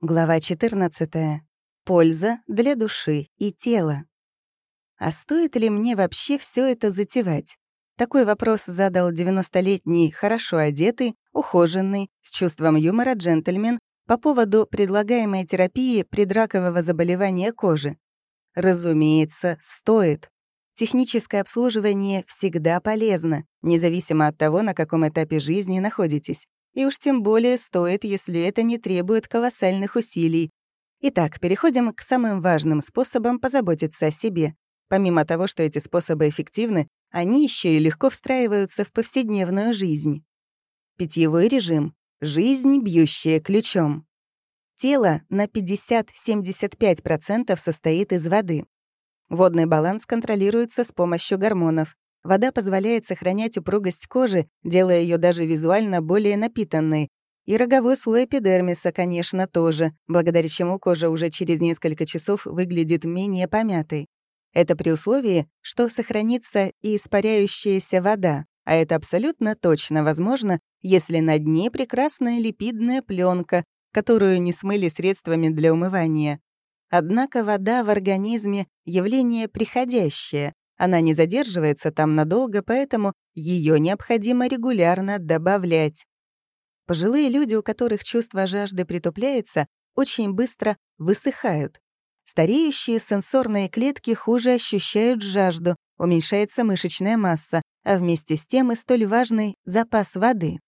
Глава 14. Польза для души и тела. А стоит ли мне вообще все это затевать? Такой вопрос задал 90-летний, хорошо одетый, ухоженный, с чувством юмора джентльмен по поводу предлагаемой терапии предракового заболевания кожи. Разумеется, стоит. Техническое обслуживание всегда полезно, независимо от того, на каком этапе жизни находитесь и уж тем более стоит, если это не требует колоссальных усилий. Итак, переходим к самым важным способам позаботиться о себе. Помимо того, что эти способы эффективны, они еще и легко встраиваются в повседневную жизнь. Питьевой режим — жизнь, бьющая ключом. Тело на 50-75% состоит из воды. Водный баланс контролируется с помощью гормонов. Вода позволяет сохранять упругость кожи, делая ее даже визуально более напитанной. И роговой слой эпидермиса, конечно, тоже, благодаря чему кожа уже через несколько часов выглядит менее помятой. Это при условии, что сохранится и испаряющаяся вода, а это абсолютно точно возможно, если на дне прекрасная липидная пленка, которую не смыли средствами для умывания. Однако вода в организме — явление приходящее, она не задерживается там надолго, поэтому ее необходимо регулярно добавлять. Пожилые люди, у которых чувство жажды притупляется, очень быстро высыхают. Стареющие сенсорные клетки хуже ощущают жажду, уменьшается мышечная масса, а вместе с тем и столь важный запас воды.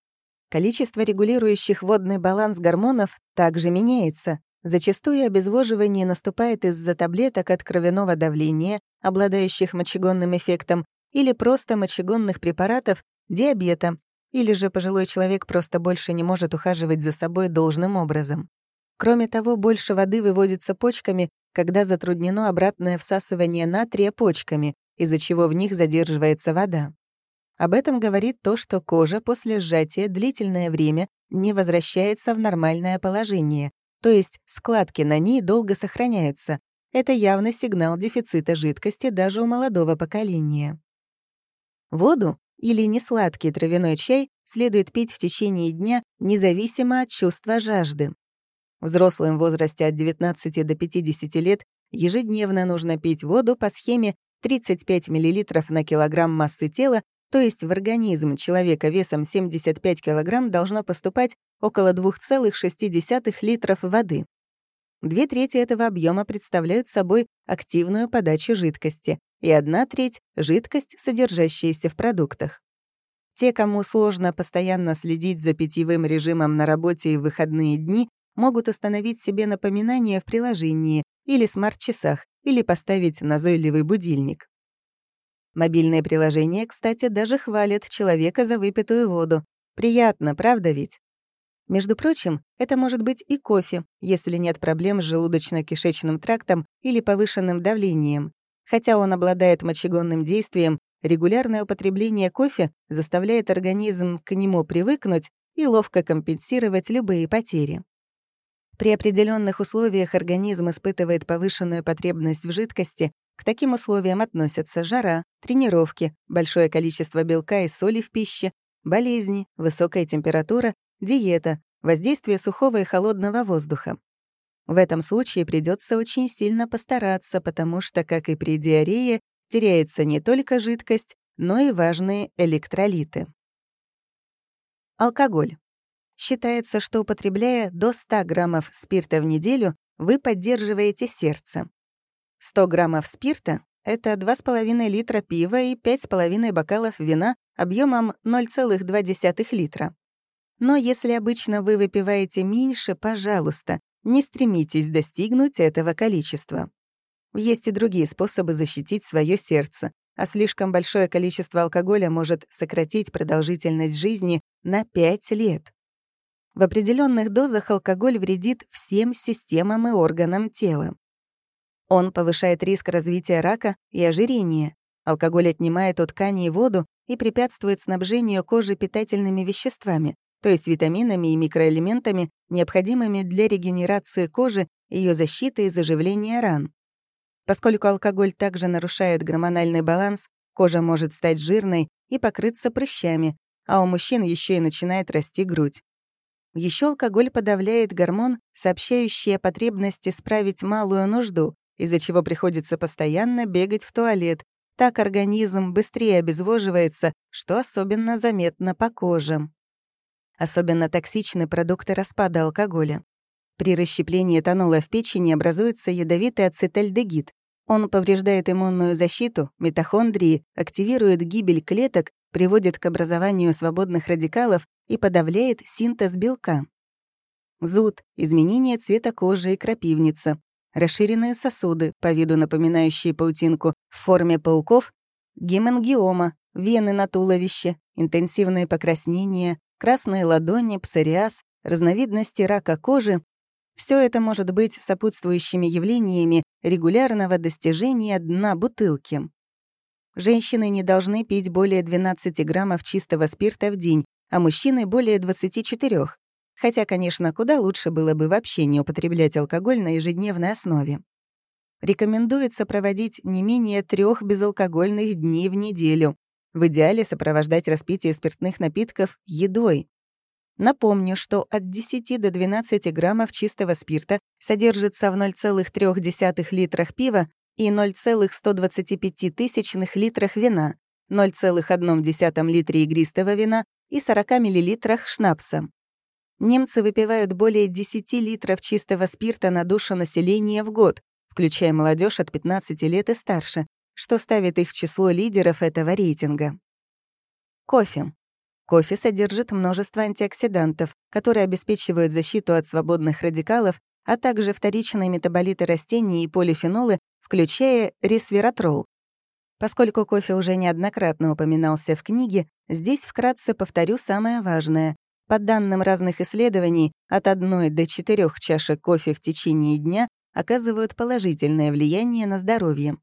Количество регулирующих водный баланс гормонов также меняется. Зачастую обезвоживание наступает из-за таблеток от кровяного давления, обладающих мочегонным эффектом, или просто мочегонных препаратов, диабета, или же пожилой человек просто больше не может ухаживать за собой должным образом. Кроме того, больше воды выводится почками, когда затруднено обратное всасывание натрия почками, из-за чего в них задерживается вода. Об этом говорит то, что кожа после сжатия длительное время не возвращается в нормальное положение, то есть складки на ней долго сохраняются. Это явный сигнал дефицита жидкости даже у молодого поколения. Воду или несладкий травяной чай следует пить в течение дня независимо от чувства жажды. Взрослым в возрасте от 19 до 50 лет ежедневно нужно пить воду по схеме 35 мл на килограмм массы тела то есть в организм человека весом 75 кг должно поступать около 2,6 литров воды. Две трети этого объема представляют собой активную подачу жидкости, и одна треть — жидкость, содержащаяся в продуктах. Те, кому сложно постоянно следить за питьевым режимом на работе и в выходные дни, могут установить себе напоминание в приложении или смарт-часах, или поставить назойливый будильник. Мобильные приложения, кстати, даже хвалят человека за выпитую воду. Приятно, правда ведь? Между прочим, это может быть и кофе, если нет проблем с желудочно-кишечным трактом или повышенным давлением. Хотя он обладает мочегонным действием, регулярное употребление кофе заставляет организм к нему привыкнуть и ловко компенсировать любые потери. При определенных условиях организм испытывает повышенную потребность в жидкости, к таким условиям относятся жара, тренировки, большое количество белка и соли в пище, болезни, высокая температура, диета, воздействие сухого и холодного воздуха. В этом случае придется очень сильно постараться, потому что, как и при диарее, теряется не только жидкость, но и важные электролиты. Алкоголь. Считается, что употребляя до 100 граммов спирта в неделю, вы поддерживаете сердце. 100 граммов спирта — это 2,5 литра пива и 5,5 бокалов вина объемом 0,2 литра. Но если обычно вы выпиваете меньше, пожалуйста, не стремитесь достигнуть этого количества. Есть и другие способы защитить свое сердце, а слишком большое количество алкоголя может сократить продолжительность жизни на 5 лет. В определенных дозах алкоголь вредит всем системам и органам тела. Он повышает риск развития рака и ожирения. Алкоголь отнимает у тканей воду и препятствует снабжению кожи питательными веществами, то есть витаминами и микроэлементами, необходимыми для регенерации кожи, ее защиты и заживления ран. Поскольку алкоголь также нарушает гормональный баланс, кожа может стать жирной и покрыться прыщами, а у мужчин еще и начинает расти грудь. Еще алкоголь подавляет гормон, сообщающий о потребности справить малую нужду, из-за чего приходится постоянно бегать в туалет. Так организм быстрее обезвоживается, что особенно заметно по коже. Особенно токсичны продукты распада алкоголя. При расщеплении этанола в печени образуется ядовитый ацетальдегид. Он повреждает иммунную защиту, митохондрии, активирует гибель клеток, приводит к образованию свободных радикалов и подавляет синтез белка. Зуд, изменение цвета кожи и крапивница, расширенные сосуды, по виду напоминающие паутинку, в форме пауков, гемангиома, вены на туловище, интенсивные покраснения, красные ладони, псориаз, разновидности рака кожи все это может быть сопутствующими явлениями регулярного достижения дна бутылки. Женщины не должны пить более 12 граммов чистого спирта в день, а мужчины — более 24. Хотя, конечно, куда лучше было бы вообще не употреблять алкоголь на ежедневной основе. Рекомендуется проводить не менее трех безалкогольных дней в неделю. В идеале сопровождать распитие спиртных напитков едой. Напомню, что от 10 до 12 граммов чистого спирта содержится в 0,3 литрах пива и 0,125 тысячных литрах вина, 0,1 литре игристого вина и 40 миллилитрах шнапса. Немцы выпивают более 10 литров чистого спирта на душу населения в год, включая молодежь от 15 лет и старше, что ставит их в число лидеров этого рейтинга. Кофе. Кофе содержит множество антиоксидантов, которые обеспечивают защиту от свободных радикалов, а также вторичные метаболиты растений и полифенолы, включая ресвератрол. Поскольку кофе уже неоднократно упоминался в книге, здесь вкратце повторю самое важное. По данным разных исследований, от 1 до 4 чашек кофе в течение дня оказывают положительное влияние на здоровье.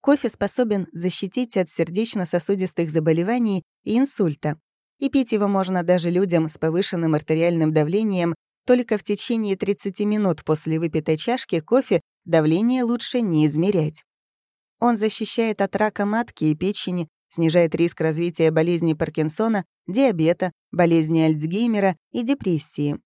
Кофе способен защитить от сердечно-сосудистых заболеваний и инсульта, и пить его можно даже людям с повышенным артериальным давлением. Только в течение 30 минут после выпитой чашки кофе давление лучше не измерять. Он защищает от рака матки и печени, снижает риск развития болезни Паркинсона, диабета, болезни Альцгеймера и депрессии.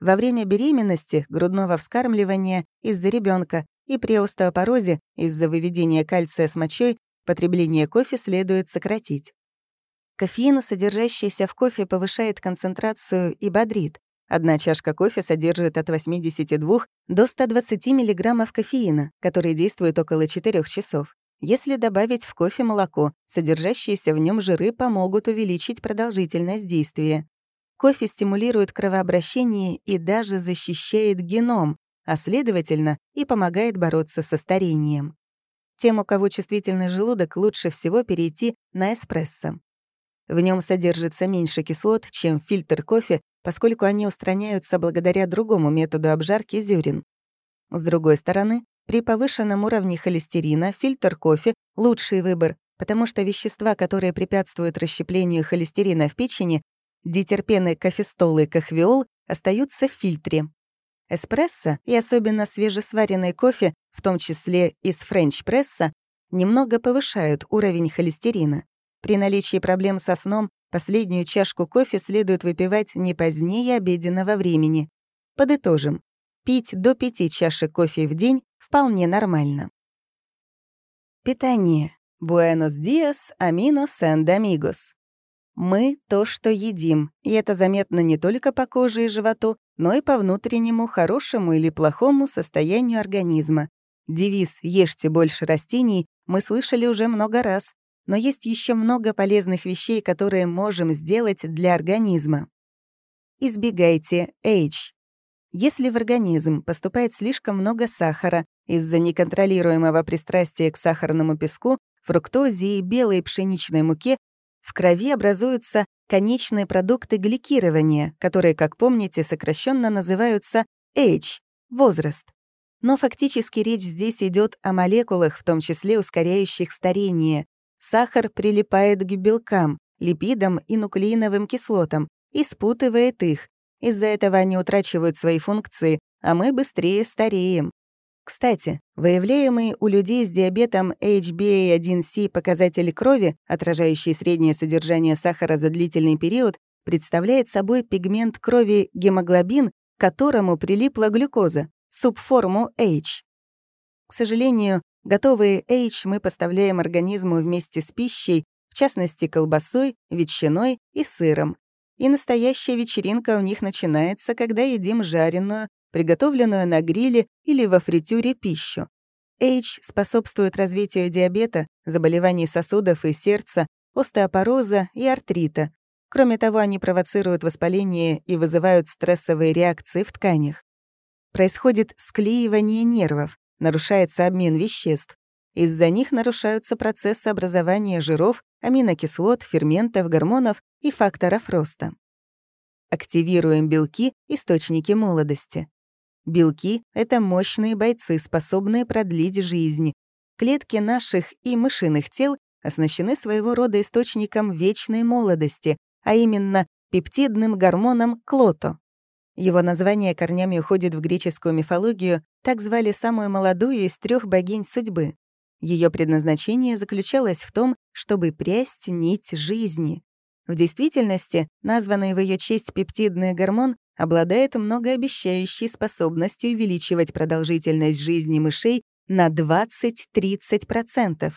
Во время беременности, грудного вскармливания из-за ребенка и при остеопорозе из-за выведения кальция с мочой потребление кофе следует сократить. Кофеин, содержащийся в кофе, повышает концентрацию и бодрит. Одна чашка кофе содержит от 82 до 120 мг кофеина, который действует около 4 часов. Если добавить в кофе молоко, содержащиеся в нем жиры помогут увеличить продолжительность действия. Кофе стимулирует кровообращение и даже защищает геном, а следовательно и помогает бороться со старением. Тем, у кого чувствительный желудок, лучше всего перейти на эспрессо. В нем содержится меньше кислот, чем фильтр кофе, поскольку они устраняются благодаря другому методу обжарки зерен. С другой стороны, при повышенном уровне холестерина фильтр кофе — лучший выбор, потому что вещества, которые препятствуют расщеплению холестерина в печени, дитерпены, кофестол и кахвеол, остаются в фильтре. Эспрессо и особенно свежесваренный кофе, в том числе из френч-пресса, немного повышают уровень холестерина. При наличии проблем со сном последнюю чашку кофе следует выпивать не позднее обеденного времени. Подытожим. Пить до пяти чашек кофе в день вполне нормально. Питание. Буэнос диас, аминос энд амигос. Мы — то, что едим, и это заметно не только по коже и животу, но и по внутреннему, хорошему или плохому состоянию организма. Девиз «Ешьте больше растений» мы слышали уже много раз, но есть еще много полезных вещей, которые можем сделать для организма. Избегайте H. Если в организм поступает слишком много сахара из-за неконтролируемого пристрастия к сахарному песку, фруктозе и белой пшеничной муке, в крови образуются конечные продукты гликирования, которые, как помните, сокращенно называются H — возраст. Но фактически речь здесь идет о молекулах, в том числе ускоряющих старение, Сахар прилипает к белкам, липидам и нуклеиновым кислотам и спутывает их. Из-за этого они утрачивают свои функции, а мы быстрее стареем. Кстати, выявляемый у людей с диабетом HbA1c показатель крови, отражающий среднее содержание сахара за длительный период, представляет собой пигмент крови гемоглобин, к которому прилипла глюкоза, субформу H. К сожалению, готовые H мы поставляем организму вместе с пищей, в частности колбасой, ветчиной и сыром. И настоящая вечеринка у них начинается, когда едим жареную, приготовленную на гриле или во фритюре пищу. H способствует развитию диабета, заболеваний сосудов и сердца, остеопороза и артрита. Кроме того, они провоцируют воспаление и вызывают стрессовые реакции в тканях. Происходит склеивание нервов, нарушается обмен веществ. Из-за них нарушаются процессы образования жиров, аминокислот, ферментов, гормонов и факторов роста. Активируем белки — источники молодости. Белки — это мощные бойцы, способные продлить жизнь. Клетки наших и мышиных тел оснащены своего рода источником вечной молодости, а именно пептидным гормоном клото. Его название корнями уходит в греческую мифологию, так звали самую молодую из трех богинь судьбы. Ее предназначение заключалось в том, чтобы прясть нить жизни. В действительности, названный в ее честь пептидный гормон обладает многообещающей способностью увеличивать продолжительность жизни мышей на 20-30%.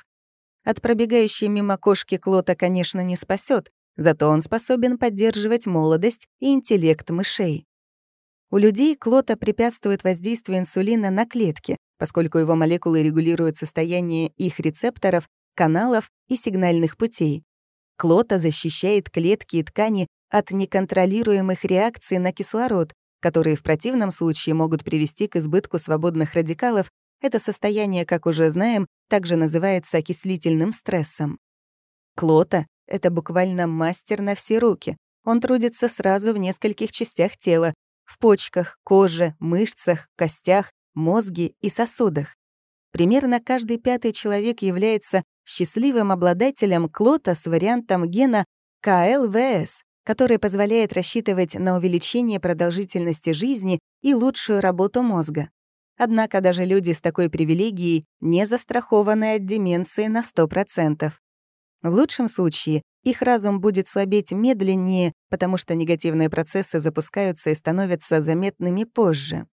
От пробегающей мимо кошки Клота, конечно, не спасет, зато он способен поддерживать молодость и интеллект мышей. У людей Клота препятствует воздействию инсулина на клетки, поскольку его молекулы регулируют состояние их рецепторов, каналов и сигнальных путей. Клота защищает клетки и ткани от неконтролируемых реакций на кислород, которые в противном случае могут привести к избытку свободных радикалов. Это состояние, как уже знаем, также называется окислительным стрессом. Клота — это буквально мастер на все руки. Он трудится сразу в нескольких частях тела — в почках, коже, мышцах, костях, мозге и сосудах. Примерно каждый пятый человек является счастливым обладателем клота с вариантом гена КЛВС, который позволяет рассчитывать на увеличение продолжительности жизни и лучшую работу мозга. Однако даже люди с такой привилегией не застрахованы от деменции на 100%. В лучшем случае их разум будет слабеть медленнее, потому что негативные процессы запускаются и становятся заметными позже.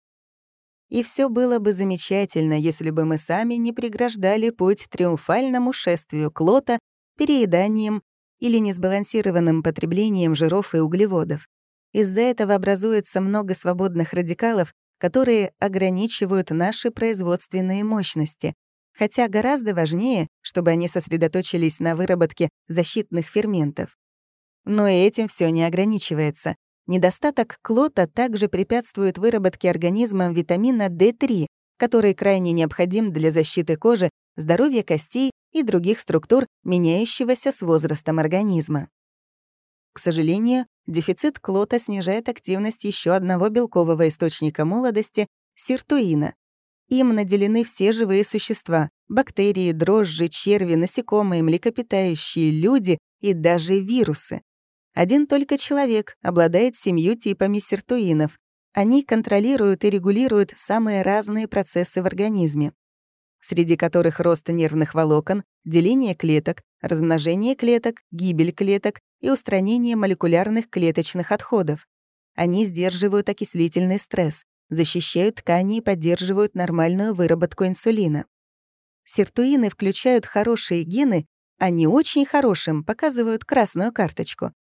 И все было бы замечательно, если бы мы сами не преграждали путь триумфальному шествию Клота перееданием или несбалансированным потреблением жиров и углеводов. Из-за этого образуется много свободных радикалов, которые ограничивают наши производственные мощности, хотя гораздо важнее, чтобы они сосредоточились на выработке защитных ферментов. Но и этим все не ограничивается. Недостаток клота также препятствует выработке организмом витамина D3, который крайне необходим для защиты кожи, здоровья костей и других структур, меняющегося с возрастом организма. К сожалению, дефицит клота снижает активность еще одного белкового источника молодости — сиртуина. Им наделены все живые существа — бактерии, дрожжи, черви, насекомые, млекопитающие, люди и даже вирусы. Один только человек обладает семью типами сиртуинов. Они контролируют и регулируют самые разные процессы в организме, среди которых рост нервных волокон, деление клеток, размножение клеток, гибель клеток и устранение молекулярных клеточных отходов. Они сдерживают окислительный стресс, защищают ткани и поддерживают нормальную выработку инсулина. Сиртуины включают хорошие гены, а не очень хорошим показывают красную карточку.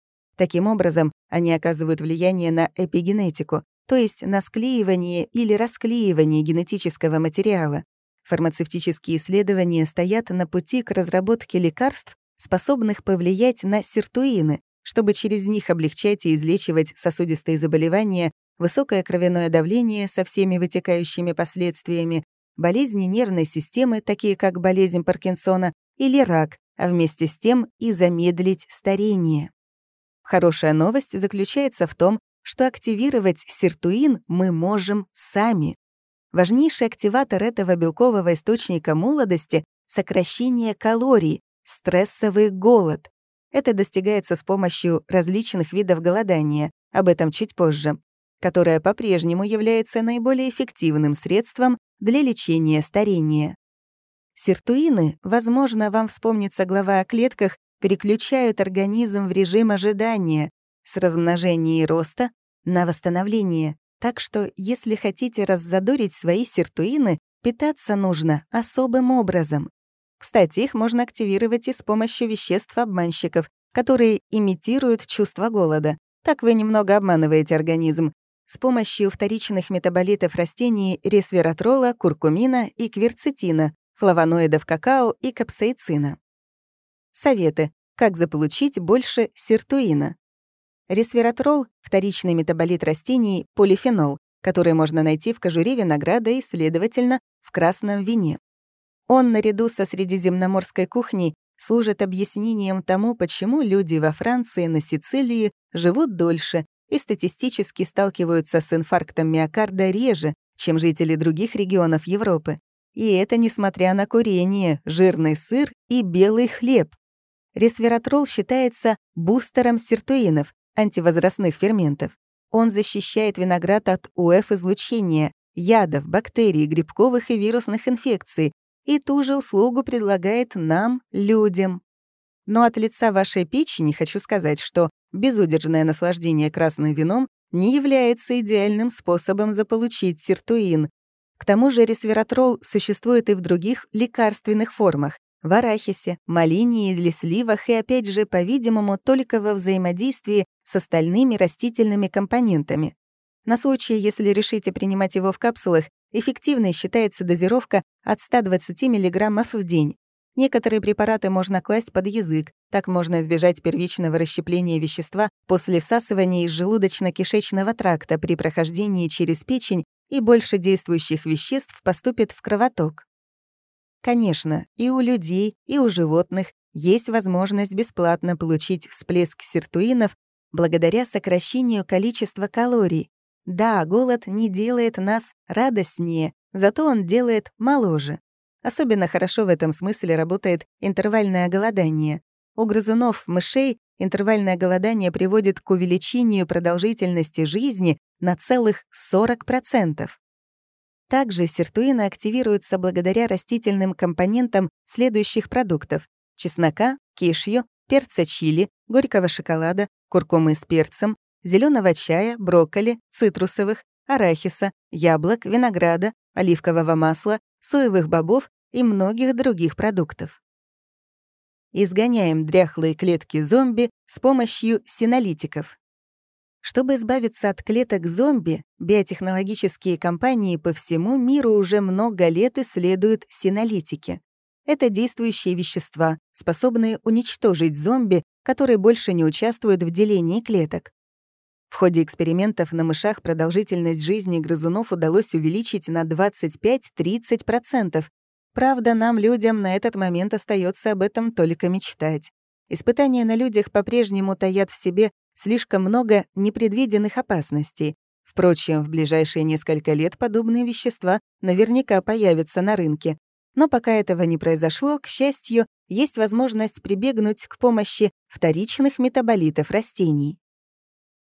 Таким образом, они оказывают влияние на эпигенетику, то есть на склеивание или расклеивание генетического материала. Фармацевтические исследования стоят на пути к разработке лекарств, способных повлиять на сиртуины, чтобы через них облегчать и излечивать сосудистые заболевания, высокое кровяное давление со всеми вытекающими последствиями, болезни нервной системы, такие как болезнь Паркинсона, или рак, а вместе с тем и замедлить старение. Хорошая новость заключается в том, что активировать сиртуин мы можем сами. Важнейший активатор этого белкового источника молодости — сокращение калорий, стрессовый голод. Это достигается с помощью различных видов голодания, об этом чуть позже, которое по-прежнему является наиболее эффективным средством для лечения старения. Сиртуины, возможно, вам вспомнится глава о клетках, переключают организм в режим ожидания, с размножения и роста на восстановление. Так что, если хотите раззадорить свои сиртуины, питаться нужно особым образом. Кстати, их можно активировать и с помощью веществ-обманщиков, которые имитируют чувство голода. Так вы немного обманываете организм. С помощью вторичных метаболитов растений ресвератрола, куркумина и кверцетина, флавоноидов какао и капсаицина. Советы. Как заполучить больше сиртуина? Ресвератрол — вторичный метаболит растений, полифенол, который можно найти в кожуре винограда и, следовательно, в красном вине. Он, наряду со средиземноморской кухней, служит объяснением тому, почему люди во Франции, на Сицилии живут дольше и статистически сталкиваются с инфарктом миокарда реже, чем жители других регионов Европы. И это несмотря на курение, жирный сыр и белый хлеб. Ресвератрол считается бустером сиртуинов, антивозрастных ферментов. Он защищает виноград от УФ-излучения, ядов, бактерий, грибковых и вирусных инфекций, и ту же услугу предлагает нам, людям. Но от лица вашей печени хочу сказать, что безудержное наслаждение красным вином не является идеальным способом заполучить сиртуин. К тому же ресвератрол существует и в других лекарственных формах, в арахисе, малине или сливах, и опять же, по-видимому, только во взаимодействии с остальными растительными компонентами. На случай, если решите принимать его в капсулах, эффективной считается дозировка от 120 мг в день. Некоторые препараты можно класть под язык, так можно избежать первичного расщепления вещества после всасывания из желудочно-кишечного тракта при прохождении через печень и больше действующих веществ поступит в кровоток. Конечно, и у людей, и у животных есть возможность бесплатно получить всплеск сиртуинов благодаря сокращению количества калорий. Да, голод не делает нас радостнее, зато он делает моложе. Особенно хорошо в этом смысле работает интервальное голодание. У грызунов, мышей интервальное голодание приводит к увеличению продолжительности жизни на целых 40%. Также сиртуины активируются благодаря растительным компонентам следующих продуктов — чеснока, кишью, перца чили, горького шоколада, куркумы с перцем, зеленого чая, брокколи, цитрусовых, арахиса, яблок, винограда, оливкового масла, соевых бобов и многих других продуктов. Изгоняем дряхлые клетки зомби с помощью синолитиков. Чтобы избавиться от клеток зомби, биотехнологические компании по всему миру уже много лет исследуют синолитики. Это действующие вещества, способные уничтожить зомби, которые больше не участвуют в делении клеток. В ходе экспериментов на мышах продолжительность жизни грызунов удалось увеличить на 25-30%. Правда, нам, людям, на этот момент остается об этом только мечтать. Испытания на людях по-прежнему таят в себе слишком много непредвиденных опасностей. Впрочем, в ближайшие несколько лет подобные вещества наверняка появятся на рынке. Но пока этого не произошло, к счастью, есть возможность прибегнуть к помощи вторичных метаболитов растений.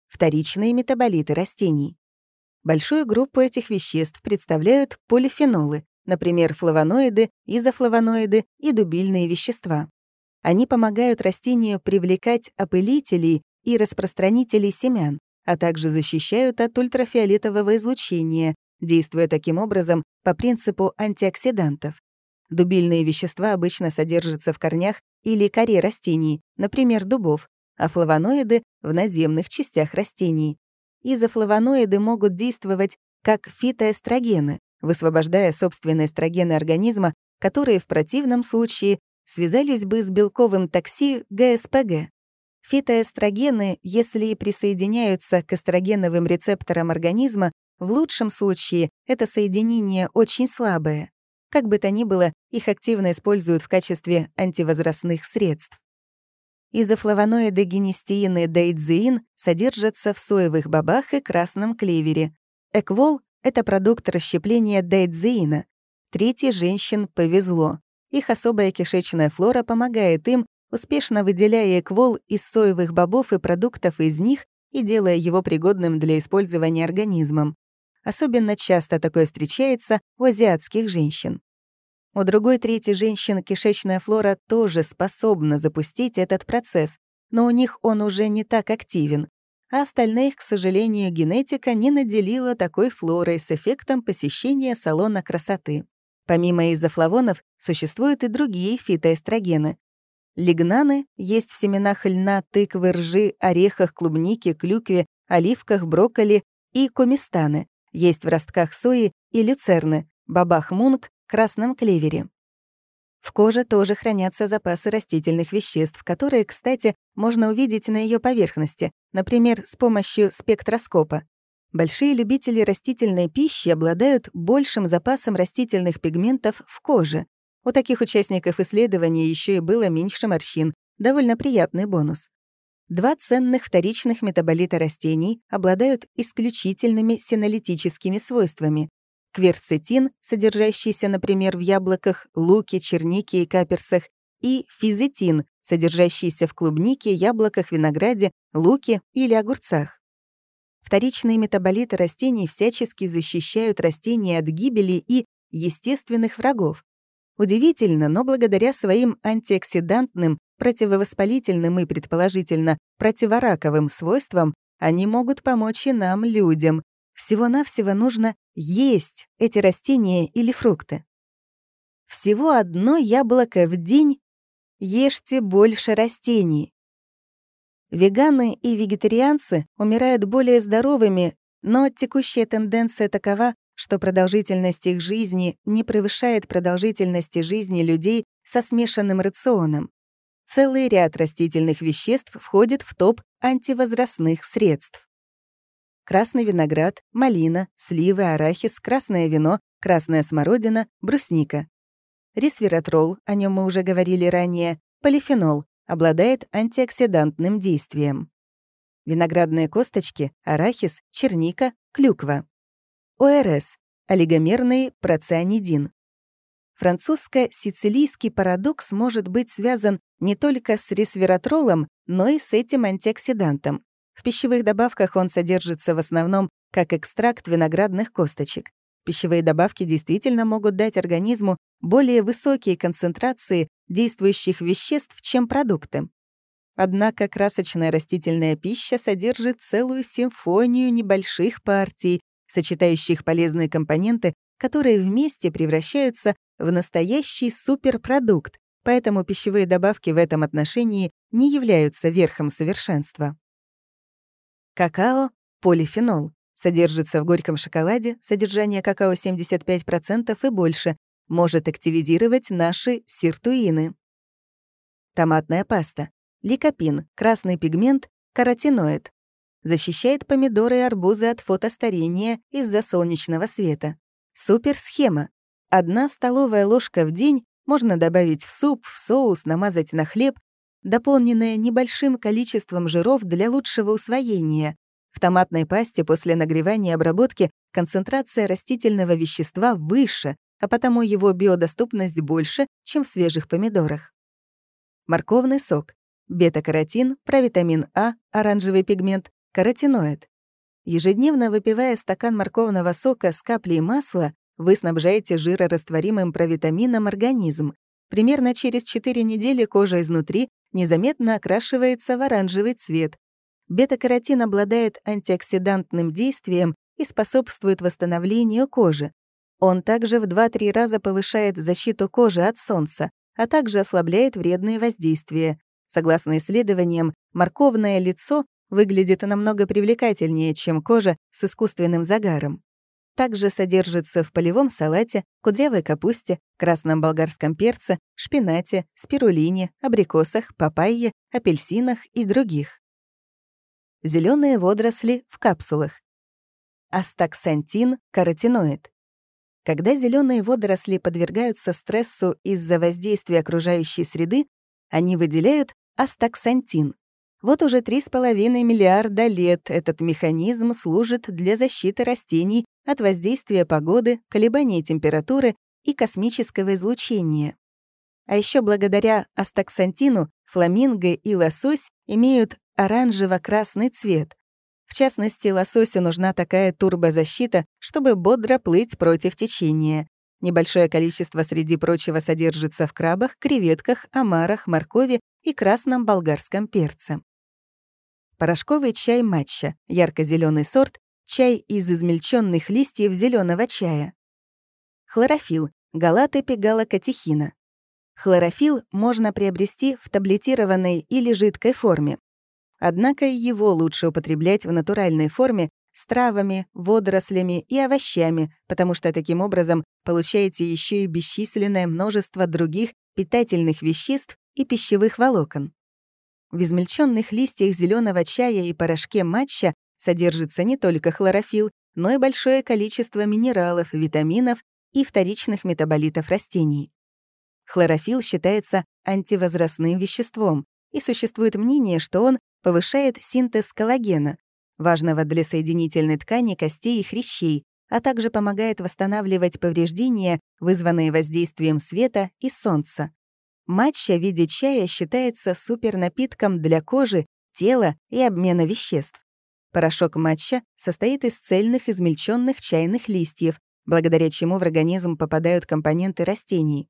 Вторичные метаболиты растений. Большую группу этих веществ представляют полифенолы, например, флавоноиды, изофлавоноиды и дубильные вещества. Они помогают растению привлекать опылителей и распространителей семян, а также защищают от ультрафиолетового излучения, действуя таким образом по принципу антиоксидантов. Дубильные вещества обычно содержатся в корнях или коре растений, например, дубов, а флавоноиды — в наземных частях растений. Изофлавоноиды могут действовать как фитоэстрогены, высвобождая собственные эстрогены организма, которые в противном случае связались бы с белковым такси ГСПГ. Фитоэстрогены, если и присоединяются к эстрогеновым рецепторам организма, в лучшем случае это соединение очень слабое. Как бы то ни было, их активно используют в качестве антивозрастных средств. Изофлавоноиды генистеин и дейдзеин содержатся в соевых бобах и красном клевере. Эквол — это продукт расщепления дейдзеина. Третьей женщин повезло. Их особая кишечная флора помогает им успешно выделяя эквол из соевых бобов и продуктов из них и делая его пригодным для использования организмом. Особенно часто такое встречается у азиатских женщин. У другой трети женщин кишечная флора тоже способна запустить этот процесс, но у них он уже не так активен. а остальных, к сожалению, генетика не наделила такой флорой с эффектом посещения салона красоты. Помимо изофлавонов существуют и другие фитоэстрогены. Лигнаны есть в семенах льна, тыквы, ржи, орехах, клубнике, клюкве, оливках, брокколи и комистаны. Есть в ростках сои и люцерны, бабах мунг, красном клевере. В коже тоже хранятся запасы растительных веществ, которые, кстати, можно увидеть на ее поверхности, например, с помощью спектроскопа. Большие любители растительной пищи обладают большим запасом растительных пигментов в коже. У таких участников исследований еще и было меньше морщин, довольно приятный бонус. Два ценных вторичных метаболита растений обладают исключительными синолитическими свойствами. Кверцетин, содержащийся, например, в яблоках, луке, чернике и каперсах, и физетин, содержащийся в клубнике, яблоках, винограде, луке или огурцах. Вторичные метаболиты растений всячески защищают растения от гибели и естественных врагов. Удивительно, но благодаря своим антиоксидантным, противовоспалительным и, предположительно, противораковым свойствам они могут помочь и нам, людям. Всего-навсего нужно есть эти растения или фрукты. Всего одно яблоко в день ешьте больше растений. Веганы и вегетарианцы умирают более здоровыми, но текущая тенденция такова, что продолжительность их жизни не превышает продолжительности жизни людей со смешанным рационом. Целый ряд растительных веществ входит в топ антивозрастных средств. Красный виноград, малина, сливы, арахис, красное вино, красная смородина, брусника. Ресвератрол, о нем мы уже говорили ранее, полифенол, обладает антиоксидантным действием. Виноградные косточки, арахис, черника, клюква. ОРС — олигомерный процианидин. Французско-сицилийский парадокс может быть связан не только с ресвератролом, но и с этим антиоксидантом. В пищевых добавках он содержится в основном как экстракт виноградных косточек. Пищевые добавки действительно могут дать организму более высокие концентрации действующих веществ, чем продукты. Однако красочная растительная пища содержит целую симфонию небольших партий, сочетающих полезные компоненты, которые вместе превращаются в настоящий суперпродукт, поэтому пищевые добавки в этом отношении не являются верхом совершенства. Какао — полифенол. Содержится в горьком шоколаде, содержание какао 75% и больше, может активизировать наши сиртуины. Томатная паста. Ликопин, красный пигмент, каротиноид. Защищает помидоры и арбузы от фотостарения из-за солнечного света. Суперсхема. Одна столовая ложка в день можно добавить в суп, в соус, намазать на хлеб, дополненная небольшим количеством жиров для лучшего усвоения. В томатной пасте после нагревания и обработки концентрация растительного вещества выше, а потому его биодоступность больше, чем в свежих помидорах. Морковный сок. Бета-каротин, провитамин А, оранжевый пигмент, каротиноид. Ежедневно выпивая стакан морковного сока с каплей масла, вы снабжаете жирорастворимым провитамином организм. Примерно через 4 недели кожа изнутри незаметно окрашивается в оранжевый цвет. Бета-каротин обладает антиоксидантным действием и способствует восстановлению кожи, он также в 2-3 раза повышает защиту кожи от солнца, а также ослабляет вредные воздействия. Согласно исследованиям, морковное лицо выглядит намного привлекательнее, чем кожа с искусственным загаром. Также содержится в полевом салате, кудрявой капусте, красном болгарском перце, шпинате, спирулине, абрикосах, папайе, апельсинах и других. Зеленые водоросли в капсулах. Астаксантин, каротиноид. Когда зеленые водоросли подвергаются стрессу из-за воздействия окружающей среды, они выделяют астаксантин. Вот уже 3,5 миллиарда лет этот механизм служит для защиты растений от воздействия погоды, колебаний температуры и космического излучения. А еще благодаря астаксантину фламинго и лосось имеют оранжево-красный цвет, в частности, лососю нужна такая турбозащита, чтобы бодро плыть против течения. Небольшое количество среди прочего содержится в крабах, креветках, омарах, моркови и красном болгарском перце. Порошковый чай матча, ярко зеленый сорт, чай из измельченных листьев зеленого чая. Хлорофилл, галаты пегалокатехина. Хлорофилл можно приобрести в таблетированной или жидкой форме. Однако его лучше употреблять в натуральной форме с травами, водорослями и овощами, потому что таким образом получаете еще и бесчисленное множество других питательных веществ и пищевых волокон. В измельченных листьях зеленого чая и порошке матча содержится не только хлорофилл, но и большое количество минералов, витаминов и вторичных метаболитов растений. Хлорофилл считается антивозрастным веществом, и существует мнение, что он повышает синтез коллагена, важного для соединительной ткани костей и хрящей, а также помогает восстанавливать повреждения, вызванные воздействием света и солнца. Матча в виде чая считается супернапитком для кожи, тела и обмена веществ. Порошок матча состоит из цельных измельченных чайных листьев, благодаря чему в организм попадают компоненты растений.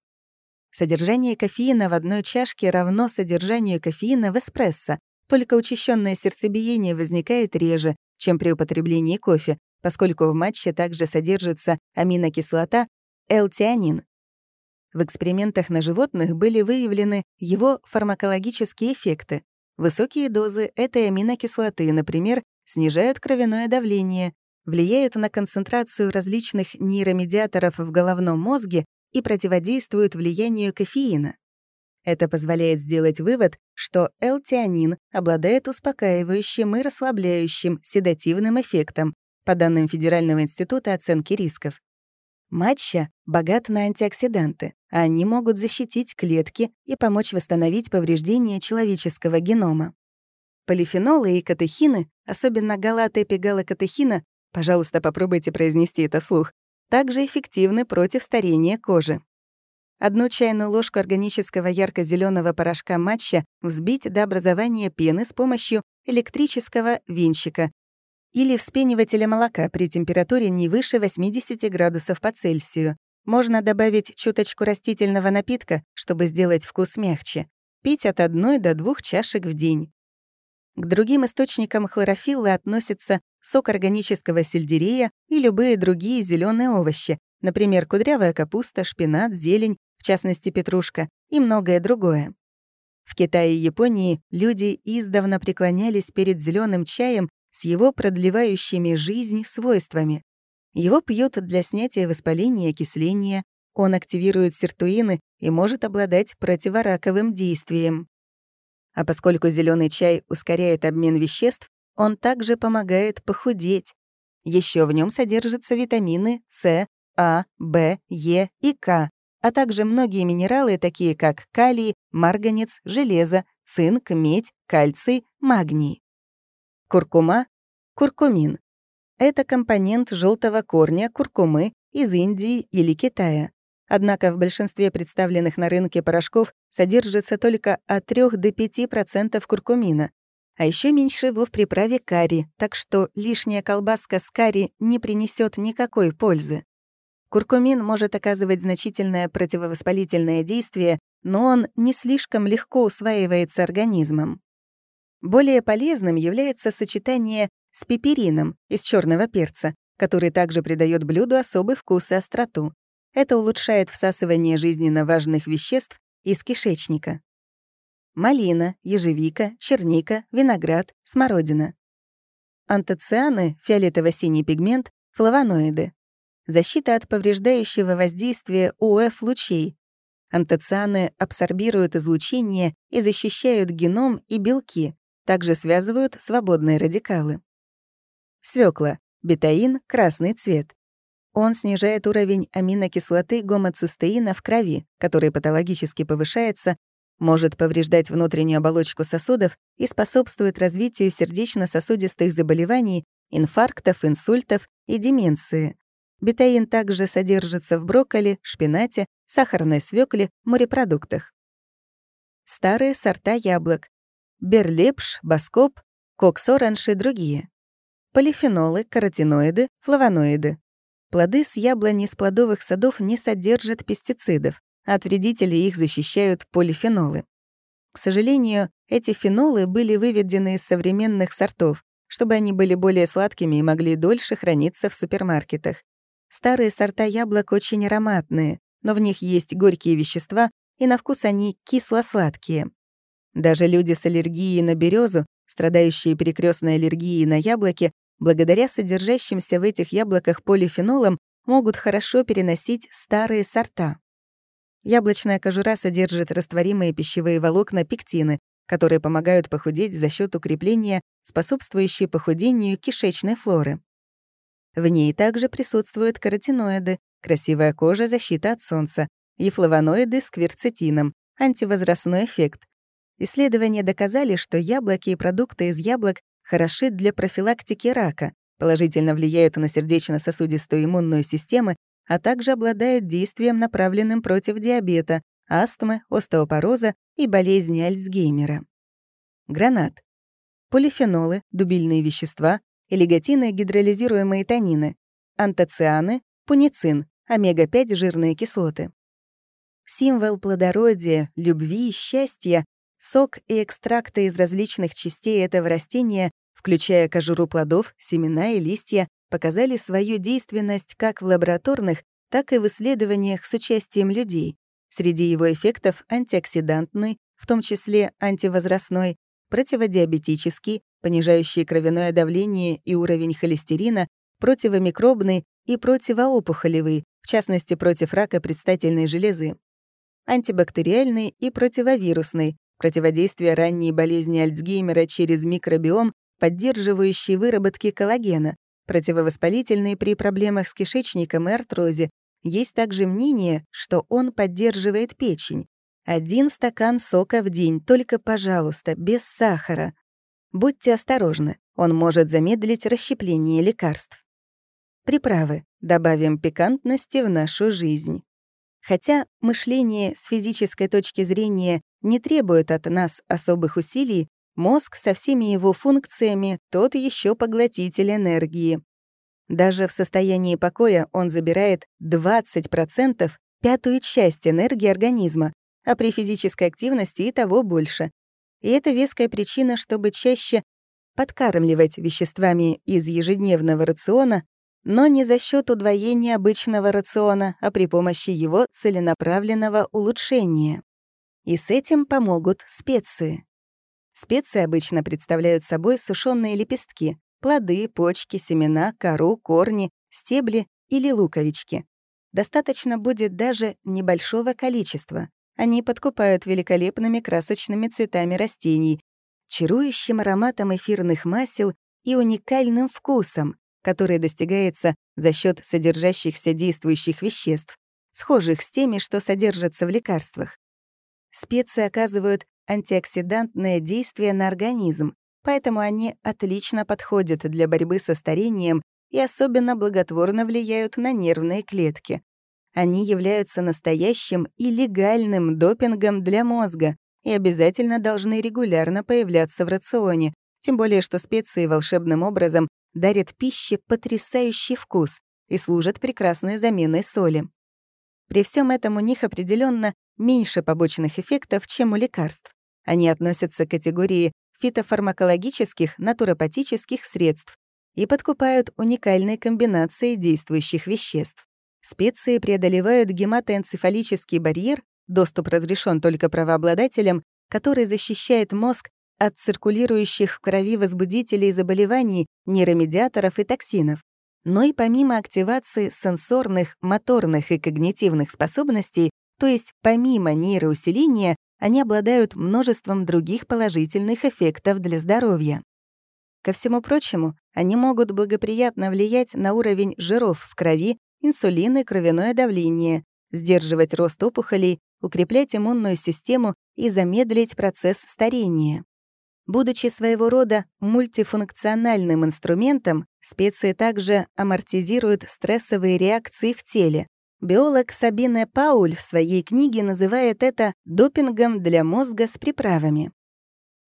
Содержание кофеина в одной чашке равно содержанию кофеина в эспрессо, только учащенное сердцебиение возникает реже, чем при употреблении кофе, поскольку в матче также содержится аминокислота L-тианин. В экспериментах на животных были выявлены его фармакологические эффекты. Высокие дозы этой аминокислоты, например, снижают кровяное давление, влияют на концентрацию различных нейромедиаторов в головном мозге и противодействуют влиянию кофеина. Это позволяет сделать вывод, что L-тианин обладает успокаивающим и расслабляющим седативным эффектом, по данным Федерального института оценки рисков. Матча богат на антиоксиданты, они могут защитить клетки и помочь восстановить повреждения человеческого генома. Полифенолы и катехины, особенно галат-эпигалокатехина, пожалуйста, попробуйте произнести это вслух, также эффективны против старения кожи. Одну чайную ложку органического ярко зеленого порошка матча взбить до образования пены с помощью электрического венчика или вспенивателя молока при температуре не выше 80 градусов по Цельсию. Можно добавить чуточку растительного напитка, чтобы сделать вкус мягче. Пить от одной до двух чашек в день. К другим источникам хлорофилла относятся сок органического сельдерея и любые другие зеленые овощи, например, кудрявая капуста, шпинат, зелень, в частности петрушка, и многое другое. В Китае и Японии люди издавна преклонялись перед зеленым чаем с его продлевающими жизнь свойствами. Его пьют для снятия воспаления и окисления, он активирует сиртуины и может обладать противораковым действием. А поскольку зеленый чай ускоряет обмен веществ, он также помогает похудеть. Еще в нем содержатся витамины С, А, В, Е и К, а также многие минералы, такие как калий, марганец, железо, цинк, медь, кальций, магний. Куркума — куркумин. Это компонент желтого корня куркумы из Индии или Китая. Однако в большинстве представленных на рынке порошков содержится только от 3 до 5% куркумина, а еще меньше его в приправе карри, так что лишняя колбаска с карри не принесет никакой пользы. Куркумин может оказывать значительное противовоспалительное действие, но он не слишком легко усваивается организмом. Более полезным является сочетание с пеперином из черного перца, который также придает блюду особый вкус и остроту. Это улучшает всасывание жизненно важных веществ из кишечника малина, ежевика, черника, виноград, смородина. Антоцианы, фиолетово-синий пигмент, флавоноиды. Защита от повреждающего воздействия УФ-лучей. Антоцианы абсорбируют излучение и защищают геном и белки, также связывают свободные радикалы. Свекла, бетаин, красный цвет. Он снижает уровень аминокислоты гомоцистеина в крови, который патологически повышается может повреждать внутреннюю оболочку сосудов и способствует развитию сердечно-сосудистых заболеваний, инфарктов, инсультов и деменции. Бетаин также содержится в брокколи, шпинате, сахарной свекле, морепродуктах. Старые сорта яблок. Берлепш, баскоп, кокс-оранж и другие. Полифенолы, каротиноиды, флавоноиды. Плоды с яблони из плодовых садов не содержат пестицидов. От вредителей их защищают полифенолы. К сожалению, эти фенолы были выведены из современных сортов, чтобы они были более сладкими и могли дольше храниться в супермаркетах. Старые сорта яблок очень ароматные, но в них есть горькие вещества, и на вкус они кисло-сладкие. Даже люди с аллергией на березу, страдающие перекрестной аллергией на яблоки, благодаря содержащимся в этих яблоках полифенолам, могут хорошо переносить старые сорта. Яблочная кожура содержит растворимые пищевые волокна пектины, которые помогают похудеть за счет укрепления, способствующей похудению кишечной флоры. В ней также присутствуют каротиноиды, красивая кожа, защита от солнца, и флавоноиды с кверцетином, антивозрастной эффект. Исследования доказали, что яблоки и продукты из яблок хороши для профилактики рака, положительно влияют на сердечно-сосудистую иммунную систему а также обладают действием, направленным против диабета, астмы, остеопороза и болезни Альцгеймера. Гранат. Полифенолы, дубильные вещества, элеготины, гидролизируемые танины, антоцианы, пуницин, омега-5 жирные кислоты. Символ плодородия, любви и счастья — сок и экстракты из различных частей этого растения, включая кожуру плодов, семена и листья, показали свою действенность как в лабораторных, так и в исследованиях с участием людей. Среди его эффектов антиоксидантный, в том числе антивозрастной, противодиабетический, понижающий кровяное давление и уровень холестерина, противомикробный и противоопухолевый, в частности против рака предстательной железы, антибактериальный и противовирусный, противодействие ранней болезни Альцгеймера через микробиом, поддерживающий выработки коллагена, противовоспалительный при проблемах с кишечником и артрозе. Есть также мнение, что он поддерживает печень. Один стакан сока в день, только, пожалуйста, без сахара. Будьте осторожны, он может замедлить расщепление лекарств. Приправы. Добавим пикантности в нашу жизнь. Хотя мышление с физической точки зрения не требует от нас особых усилий, Мозг со всеми его функциями — тот еще поглотитель энергии. Даже в состоянии покоя он забирает 20%, пятую часть энергии организма, а при физической активности и того больше. И это веская причина, чтобы чаще подкармливать веществами из ежедневного рациона, но не за счет удвоения обычного рациона, а при помощи его целенаправленного улучшения. И с этим помогут специи. Специи обычно представляют собой сушеные лепестки, плоды, почки, семена, кору, корни, стебли или луковички. Достаточно будет даже небольшого количества. Они подкупают великолепными красочными цветами растений, чарующим ароматом эфирных масел и уникальным вкусом, который достигается за счет содержащихся действующих веществ, схожих с теми, что содержатся в лекарствах. Специи оказывают антиоксидантное действие на организм, поэтому они отлично подходят для борьбы со старением и особенно благотворно влияют на нервные клетки. Они являются настоящим и легальным допингом для мозга и обязательно должны регулярно появляться в рационе, тем более что специи волшебным образом дарят пище потрясающий вкус и служат прекрасной заменой соли. При всем этом у них определенно меньше побочных эффектов, чем у лекарств. Они относятся к категории фитофармакологических натуропатических средств и подкупают уникальной комбинацией действующих веществ. Специи преодолевают гематоэнцефалический барьер, доступ разрешен только правообладателям, который защищает мозг от циркулирующих в крови возбудителей заболеваний, нейромедиаторов и токсинов. Но и помимо активации сенсорных, моторных и когнитивных способностей, то есть помимо нейроусиления, они обладают множеством других положительных эффектов для здоровья. Ко всему прочему, они могут благоприятно влиять на уровень жиров в крови, инсулин и кровяное давление, сдерживать рост опухолей, укреплять иммунную систему и замедлить процесс старения. Будучи своего рода мультифункциональным инструментом, специи также амортизируют стрессовые реакции в теле, Биолог Сабине Пауль в своей книге называет это допингом для мозга с приправами.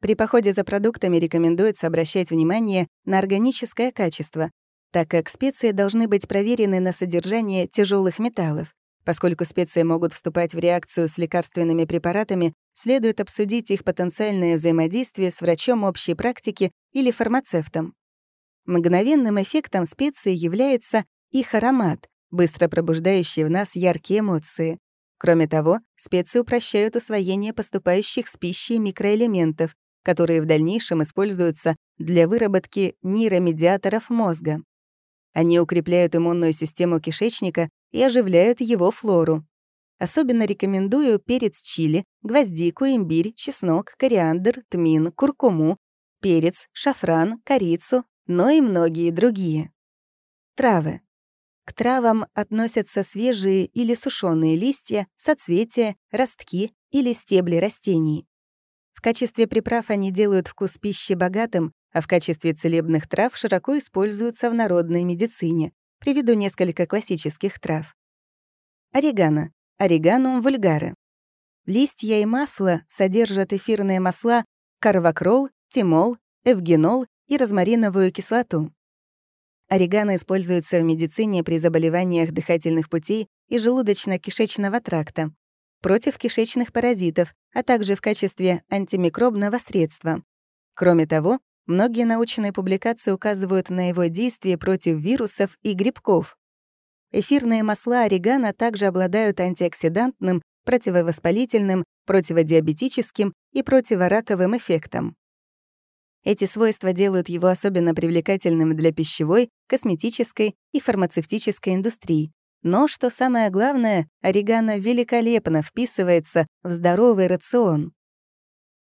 При походе за продуктами рекомендуется обращать внимание на органическое качество, так как специи должны быть проверены на содержание тяжелых металлов. Поскольку специи могут вступать в реакцию с лекарственными препаратами, следует обсудить их потенциальное взаимодействие с врачом общей практики или фармацевтом. Мгновенным эффектом специи является их аромат, быстро пробуждающий в нас яркие эмоции. Кроме того, специи упрощают усвоение поступающих с пищей микроэлементов, которые в дальнейшем используются для выработки нейромедиаторов мозга. Они укрепляют иммунную систему кишечника и оживляют его флору. Особенно рекомендую перец чили, гвоздику, имбирь, чеснок, кориандр, тмин, куркуму, перец, шафран, корицу, но и многие другие. Травы. К травам относятся свежие или сушеные листья, соцветия, ростки или стебли растений. В качестве приправ они делают вкус пищи богатым, а в качестве целебных трав широко используются в народной медицине. Приведу несколько классических трав. Орегано. Ореганум вульгаре. Листья и масло содержат эфирные масла карвакрол, тимол, эвгенол и розмариновую кислоту. Орегано используется в медицине при заболеваниях дыхательных путей и желудочно-кишечного тракта, против кишечных паразитов, а также в качестве антимикробного средства. Кроме того, многие научные публикации указывают на его действие против вирусов и грибков. Эфирные масла орегано также обладают антиоксидантным, противовоспалительным, противодиабетическим и противораковым эффектом. Эти свойства делают его особенно привлекательным для пищевой, косметической и фармацевтической индустрии. Но, что самое главное, орегано великолепно вписывается в здоровый рацион.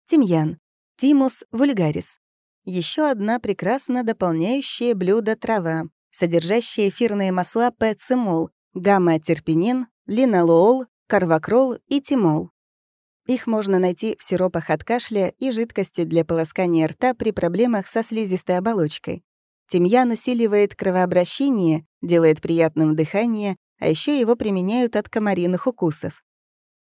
Тимьян. Тимус вульгарис. Еще одна прекрасно дополняющая блюдо трава, содержащая эфирные масла ПЦМОЛ, гамма-терпенин, линолол, карвакрол и тимол. Их можно найти в сиропах от кашля и жидкости для полоскания рта при проблемах со слизистой оболочкой. Тимьян усиливает кровообращение, делает приятным дыхание, а еще его применяют от комариных укусов.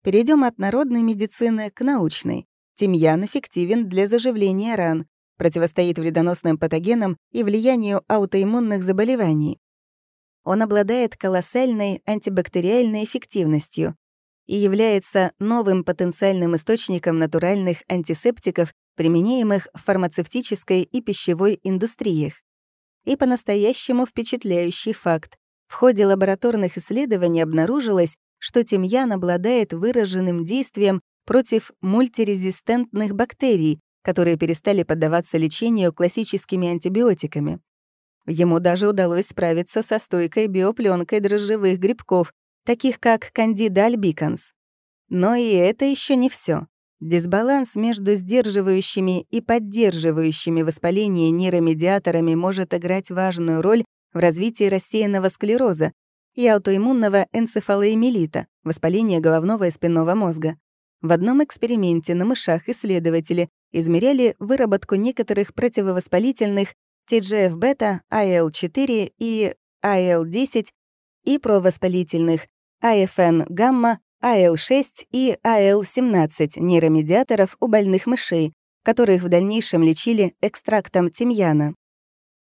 Перейдем от народной медицины к научной. Тимьян эффективен для заживления ран, противостоит вредоносным патогенам и влиянию аутоиммунных заболеваний. Он обладает колоссальной антибактериальной эффективностью, и является новым потенциальным источником натуральных антисептиков, применяемых в фармацевтической и пищевой индустриях. И по-настоящему впечатляющий факт. В ходе лабораторных исследований обнаружилось, что тимьян обладает выраженным действием против мультирезистентных бактерий, которые перестали поддаваться лечению классическими антибиотиками. Ему даже удалось справиться со стойкой биопленкой дрожжевых грибков, таких как Candida albicans. Но и это еще не все. Дисбаланс между сдерживающими и поддерживающими воспаление нейромедиаторами может играть важную роль в развитии рассеянного склероза и аутоиммунного энцефалоэмилита, воспаления головного и спинного мозга. В одном эксперименте на мышах исследователи измеряли выработку некоторых противовоспалительных TGF-бета, IL-4 и IL-10 и провоспалительных АФН-гамма, АЛ-6 и АЛ-17 нейромедиаторов у больных мышей, которых в дальнейшем лечили экстрактом тимьяна.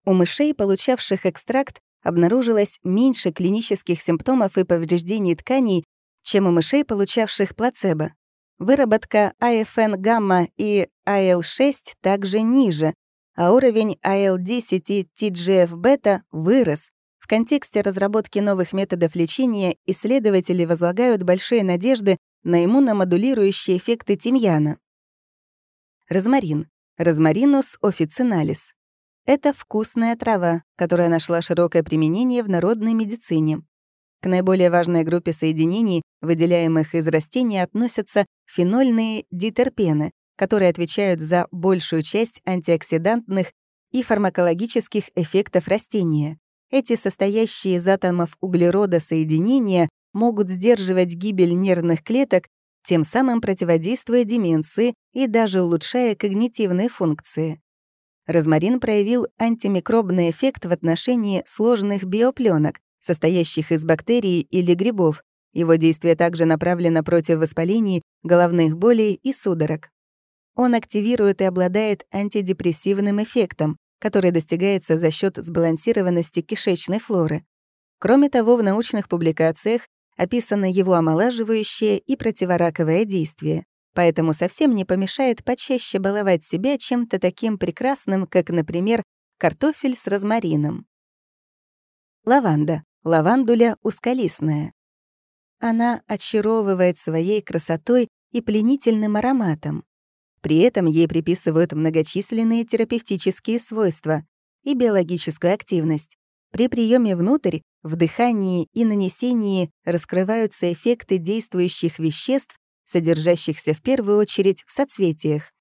У мышей, получавших экстракт, обнаружилось меньше клинических симптомов и повреждений тканей, чем у мышей, получавших плацебо. Выработка АФН-гамма и АЛ-6 также ниже, а уровень АЛ-10 и TGF-бета вырос, контексте разработки новых методов лечения исследователи возлагают большие надежды на иммуномодулирующие эффекты тимьяна. Розмарин. Розмаринус officinalis. Это вкусная трава, которая нашла широкое применение в народной медицине. К наиболее важной группе соединений, выделяемых из растений, относятся фенольные дитерпены, которые отвечают за большую часть антиоксидантных и фармакологических эффектов растения. Эти состоящие из атомов углерода соединения могут сдерживать гибель нервных клеток, тем самым противодействуя деменции и даже улучшая когнитивные функции. Розмарин проявил антимикробный эффект в отношении сложных биопленок, состоящих из бактерий или грибов. Его действие также направлено против воспалений, головных болей и судорог. Он активирует и обладает антидепрессивным эффектом, который достигается за счет сбалансированности кишечной флоры. Кроме того, в научных публикациях описано его омолаживающее и противораковое действие, поэтому совсем не помешает почаще баловать себя чем-то таким прекрасным, как, например, картофель с розмарином. Лаванда. Лавандуля узколистная. Она очаровывает своей красотой и пленительным ароматом. При этом ей приписывают многочисленные терапевтические свойства и биологическую активность. При приеме внутрь, в дыхании и нанесении раскрываются эффекты действующих веществ, содержащихся в первую очередь в соцветиях.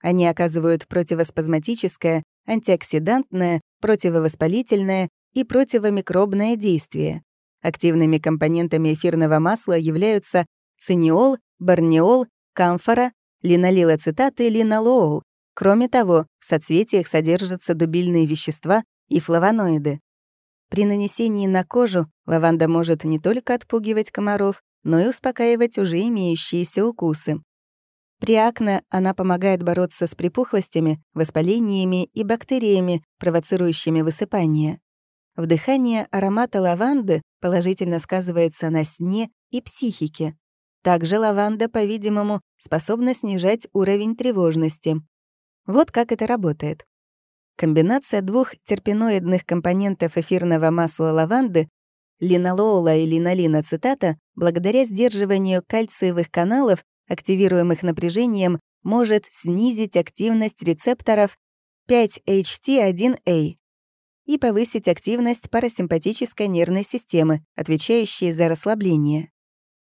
Они оказывают противоспазматическое, антиоксидантное, противовоспалительное и противомикробное действие. Активными компонентами эфирного масла являются циниол, барниол, камфора, линолилацетат и линолоол. Кроме того, в соцветиях содержатся дубильные вещества и флавоноиды. При нанесении на кожу лаванда может не только отпугивать комаров, но и успокаивать уже имеющиеся укусы. При акне она помогает бороться с припухлостями, воспалениями и бактериями, провоцирующими высыпание. Вдыхание аромата лаванды положительно сказывается на сне и психике. Также лаванда, по-видимому, способна снижать уровень тревожности. Вот как это работает. Комбинация двух терпеноидных компонентов эфирного масла лаванды, линолоола и линолина цитата, благодаря сдерживанию кальциевых каналов, активируемых напряжением, может снизить активность рецепторов 5-HT1A и повысить активность парасимпатической нервной системы, отвечающей за расслабление.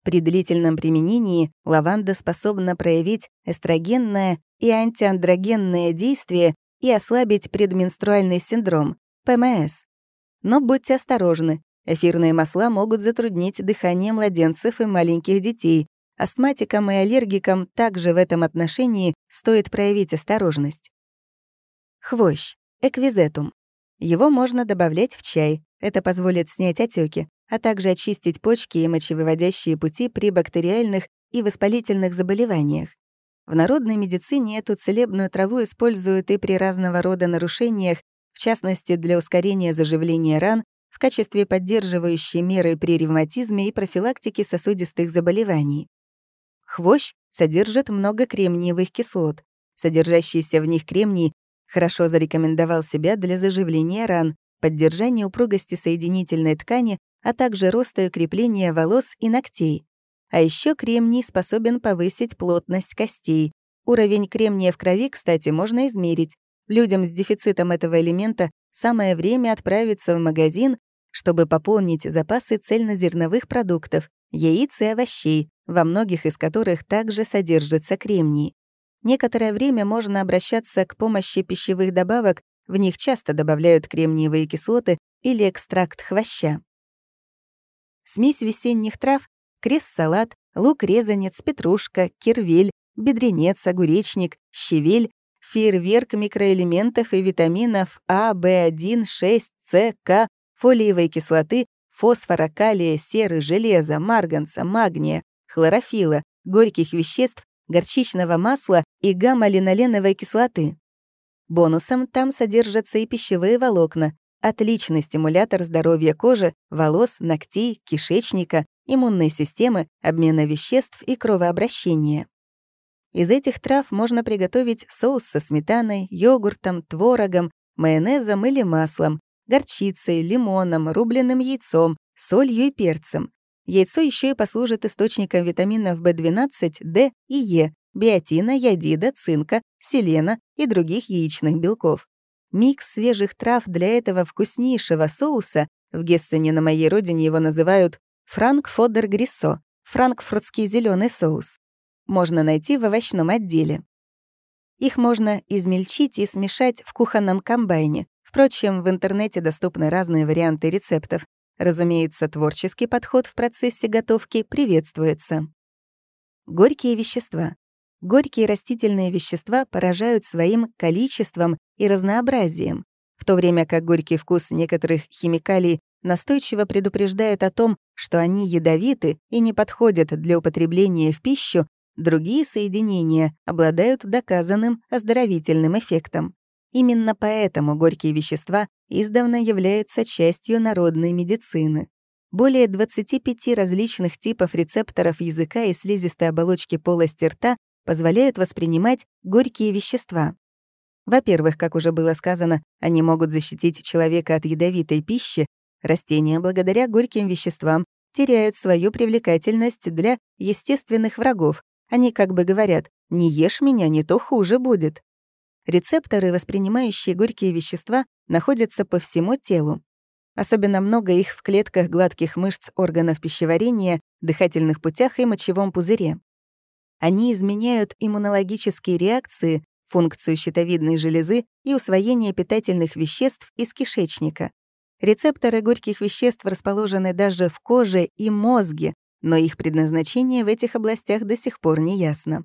При длительном применении лаванда способна проявить эстрогенное и антиандрогенное действие и ослабить предменструальный синдром, ПМС. Но будьте осторожны, эфирные масла могут затруднить дыхание младенцев и маленьких детей. Астматикам и аллергикам также в этом отношении стоит проявить осторожность. Хвощ, эквизетум. Его можно добавлять в чай. Это позволит снять отеки, а также очистить почки и мочевыводящие пути при бактериальных и воспалительных заболеваниях. В народной медицине эту целебную траву используют и при разного рода нарушениях, в частности для ускорения заживления ран, в качестве поддерживающей меры при ревматизме и профилактике сосудистых заболеваний. Хвощ содержит много кремниевых кислот. Содержащийся в них кремний хорошо зарекомендовал себя для заживления ран, поддержания упругости соединительной ткани, а также роста и укрепления волос и ногтей. А еще кремний способен повысить плотность костей. Уровень кремния в крови, кстати, можно измерить. Людям с дефицитом этого элемента самое время отправиться в магазин, чтобы пополнить запасы цельнозерновых продуктов, яиц и овощей, во многих из которых также содержится кремний. Некоторое время можно обращаться к помощи пищевых добавок, в них часто добавляют кремниевые кислоты или экстракт хвоща. Смесь весенних трав крес-салат, лук-резанец, петрушка, кирвель, бедренец, огуречник, щавель, фейерверк микроэлементов и витаминов А, В1, 6, С, К, фолиевой кислоты, фосфора, калия, серы, железа, марганца, магния, хлорофила, горьких веществ, горчичного масла и гамма-линоленовой кислоты. Бонусом там содержатся и пищевые волокна, отличный стимулятор здоровья кожи, волос, ногтей, кишечника, иммунной системы, обмена веществ и кровообращения. Из этих трав можно приготовить соус со сметаной, йогуртом, творогом, майонезом или маслом, горчицей, лимоном, рубленым яйцом, солью и перцем. Яйцо еще и послужит источником витаминов В12, D и Е, биотина, ядида, цинка, селена и других яичных белков. Микс свежих трав для этого вкуснейшего соуса, в Гессене на моей родине его называют Франкфодер Гриссо, франкфуртский зеленый соус. Можно найти в овощном отделе. Их можно измельчить и смешать в кухонном комбайне. Впрочем, в интернете доступны разные варианты рецептов. Разумеется, творческий подход в процессе готовки приветствуется. Горькие вещества. Горькие растительные вещества поражают своим количеством и разнообразием, в то время как горький вкус некоторых химикалий настойчиво предупреждает о том, что они ядовиты и не подходят для употребления в пищу, другие соединения обладают доказанным оздоровительным эффектом. Именно поэтому горькие вещества издавна являются частью народной медицины. более 25 различных типов рецепторов языка и слизистой оболочки полости рта позволяют воспринимать горькие вещества. Во-первых, как уже было сказано, они могут защитить человека от ядовитой пищи. Растения, благодаря горьким веществам, теряют свою привлекательность для естественных врагов. Они как бы говорят «не ешь меня, не то хуже будет». Рецепторы, воспринимающие горькие вещества, находятся по всему телу. Особенно много их в клетках гладких мышц органов пищеварения, дыхательных путях и мочевом пузыре. Они изменяют иммунологические реакции, функцию щитовидной железы и усвоение питательных веществ из кишечника. Рецепторы горьких веществ расположены даже в коже и мозге, но их предназначение в этих областях до сих пор не ясно.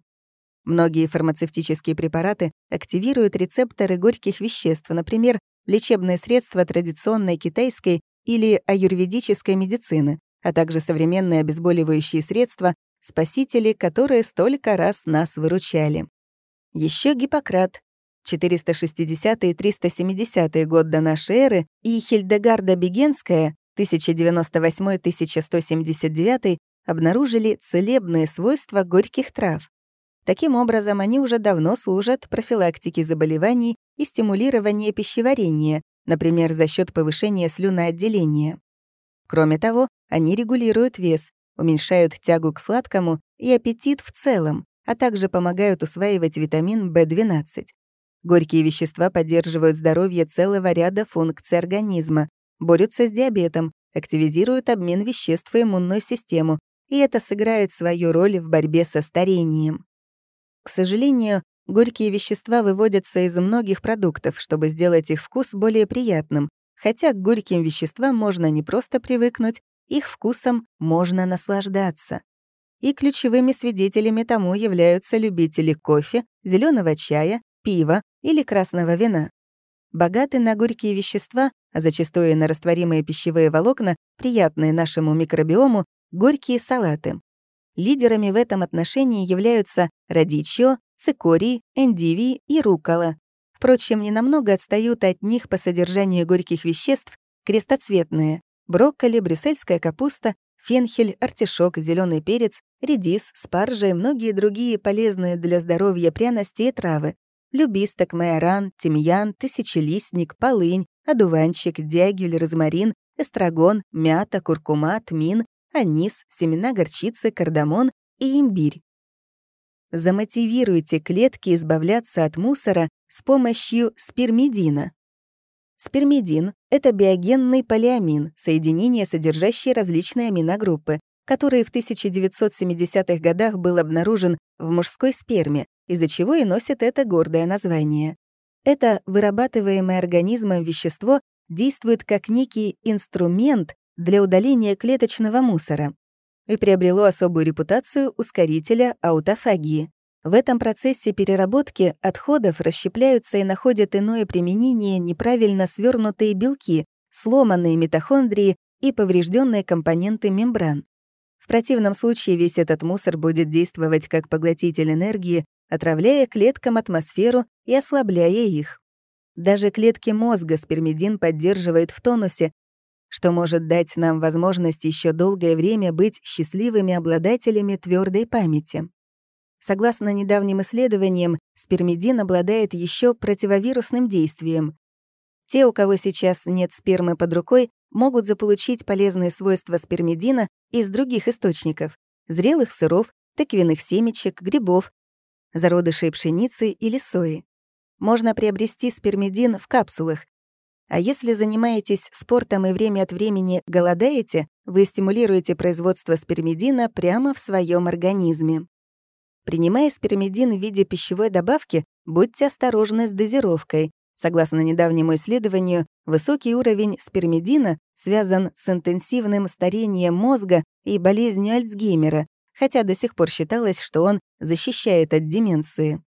Многие фармацевтические препараты активируют рецепторы горьких веществ, например, лечебные средства традиционной китайской или аюрведической медицины, а также современные обезболивающие средства, спасители, которые столько раз нас выручали. Еще Гиппократ, 460-370 год до нашей эры, и Хильдегарда Бегенская, 1098-1179, обнаружили целебные свойства горьких трав. Таким образом, они уже давно служат профилактике заболеваний и стимулированию пищеварения, например, за счет повышения слюноотделения. Кроме того, они регулируют вес, уменьшают тягу к сладкому и аппетит в целом, а также помогают усваивать витамин В12. Горькие вещества поддерживают здоровье целого ряда функций организма, борются с диабетом, активизируют обмен веществ и иммунную систему, и это сыграет свою роль в борьбе со старением. К сожалению, горькие вещества выводятся из многих продуктов, чтобы сделать их вкус более приятным, хотя к горьким веществам можно не просто привыкнуть, их вкусом можно наслаждаться и ключевыми свидетелями тому являются любители кофе, зеленого чая, пива или красного вина. Богаты на горькие вещества, а зачастую на растворимые пищевые волокна, приятные нашему микробиому, горькие салаты. Лидерами в этом отношении являются радичо, цикорий, эндивий и рукола. Впрочем, ненамного отстают от них по содержанию горьких веществ крестоцветные — брокколи, брюссельская капуста, фенхель, артишок, зеленый перец, редис, спаржа и многие другие полезные для здоровья пряности и травы. Любисток, майоран, тимьян, тысячелистник, полынь, одуванчик, дягель, розмарин, эстрагон, мята, куркума, тмин, анис, семена горчицы, кардамон и имбирь. Замотивируйте клетки избавляться от мусора с помощью спермидина. Спермидин — это биогенный полиамин, соединение, содержащее различные аминогруппы, который в 1970-х годах был обнаружен в мужской сперме, из-за чего и носит это гордое название. Это вырабатываемое организмом вещество действует как некий инструмент для удаления клеточного мусора и приобрело особую репутацию ускорителя аутофагии. В этом процессе переработки отходов расщепляются и находят иное применение неправильно свернутые белки, сломанные митохондрии и поврежденные компоненты мембран. В противном случае весь этот мусор будет действовать как поглотитель энергии, отравляя клеткам атмосферу и ослабляя их. Даже клетки мозга спермидин поддерживает в тонусе, что может дать нам возможность еще долгое время быть счастливыми обладателями твердой памяти. Согласно недавним исследованиям, спермидин обладает еще противовирусным действием. Те, у кого сейчас нет спермы под рукой, могут заполучить полезные свойства спермидина из других источников — зрелых сыров, тыквенных семечек, грибов, зародышей пшеницы или сои. Можно приобрести спермидин в капсулах. А если занимаетесь спортом и время от времени голодаете, вы стимулируете производство спермидина прямо в своем организме. Принимая спермидин в виде пищевой добавки, будьте осторожны с дозировкой. Согласно недавнему исследованию, высокий уровень спермидина связан с интенсивным старением мозга и болезнью Альцгеймера, хотя до сих пор считалось, что он защищает от деменции.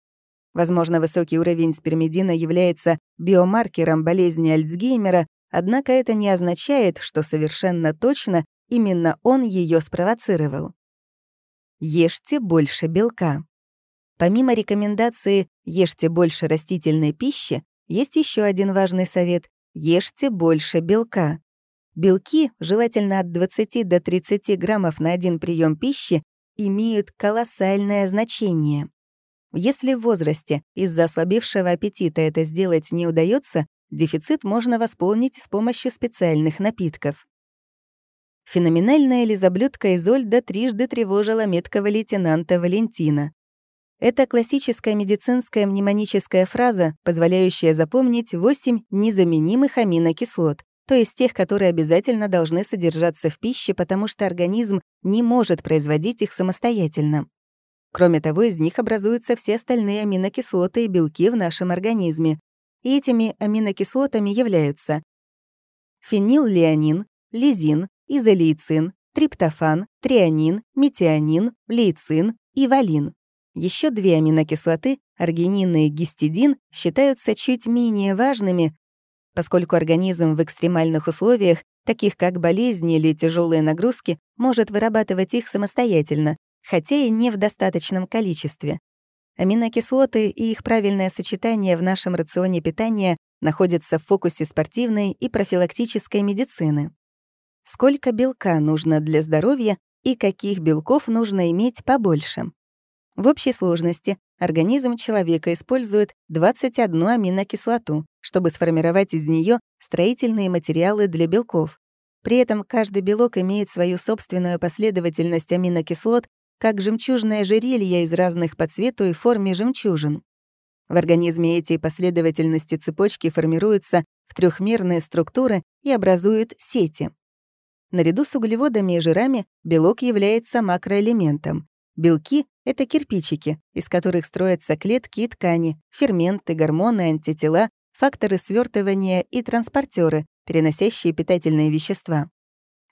Возможно, высокий уровень спермидина является биомаркером болезни Альцгеймера, однако это не означает, что совершенно точно именно он ее спровоцировал. Ешьте больше белка. Помимо рекомендации «ешьте больше растительной пищи», есть еще один важный совет — ешьте больше белка. Белки, желательно от 20 до 30 граммов на один прием пищи, имеют колоссальное значение. Если в возрасте из-за ослабевшего аппетита это сделать не удается, дефицит можно восполнить с помощью специальных напитков. Феноменальная лизоблюдка Изольда трижды тревожила меткого лейтенанта Валентина. Это классическая медицинская мнемоническая фраза, позволяющая запомнить 8 незаменимых аминокислот, то есть тех, которые обязательно должны содержаться в пище, потому что организм не может производить их самостоятельно. Кроме того, из них образуются все остальные аминокислоты и белки в нашем организме. И этими аминокислотами являются фениллеонин, лизин, изолейцин, триптофан, трианин, метионин, лейцин и валин. Еще две аминокислоты, аргинин и гистидин, считаются чуть менее важными, поскольку организм в экстремальных условиях, таких как болезни или тяжелые нагрузки, может вырабатывать их самостоятельно, хотя и не в достаточном количестве. Аминокислоты и их правильное сочетание в нашем рационе питания находятся в фокусе спортивной и профилактической медицины. Сколько белка нужно для здоровья и каких белков нужно иметь побольше? В общей сложности организм человека использует 21 аминокислоту, чтобы сформировать из нее строительные материалы для белков. При этом каждый белок имеет свою собственную последовательность аминокислот, как жемчужное ожерелье из разных по цвету и форме жемчужин. В организме эти последовательности цепочки формируются в трехмерные структуры и образуют сети. Наряду с углеводами и жирами белок является макроэлементом. Белки — это кирпичики, из которых строятся клетки и ткани, ферменты, гормоны, антитела, факторы свертывания и транспортеры, переносящие питательные вещества.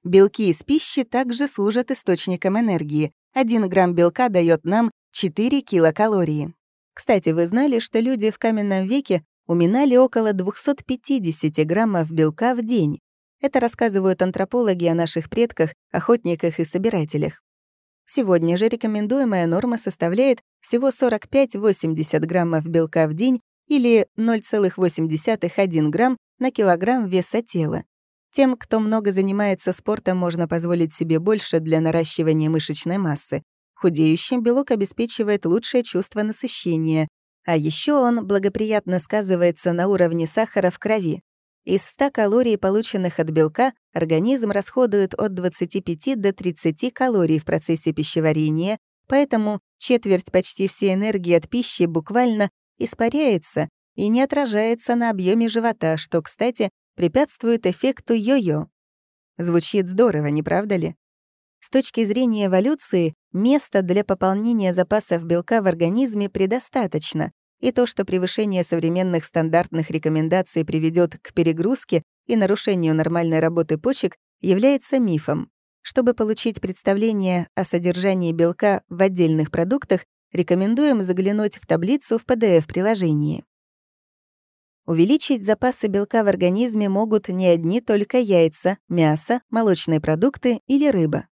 Белки из пищи также служат источником энергии. 1 грамм белка дает нам 4 килокалории. Кстати, вы знали, что люди в каменном веке уминали около 250 граммов белка в день? Это рассказывают антропологи о наших предках, охотниках и собирателях. Сегодня же рекомендуемая норма составляет всего 45-80 граммов белка в день или 0,8 грамм на килограмм веса тела. Тем, кто много занимается спортом, можно позволить себе больше для наращивания мышечной массы. Худеющим белок обеспечивает лучшее чувство насыщения, а еще он благоприятно сказывается на уровне сахара в крови. Из 100 калорий, полученных от белка, организм расходует от 25 до 30 калорий в процессе пищеварения, поэтому четверть почти всей энергии от пищи буквально испаряется и не отражается на объеме живота, что, кстати, препятствует эффекту йо-йо. Звучит здорово, не правда ли? С точки зрения эволюции, места для пополнения запасов белка в организме предостаточно, и то, что превышение современных стандартных рекомендаций приведет к перегрузке и нарушению нормальной работы почек, является мифом. Чтобы получить представление о содержании белка в отдельных продуктах, рекомендуем заглянуть в таблицу в PDF-приложении. Увеличить запасы белка в организме могут не одни только яйца, мясо, молочные продукты или рыба.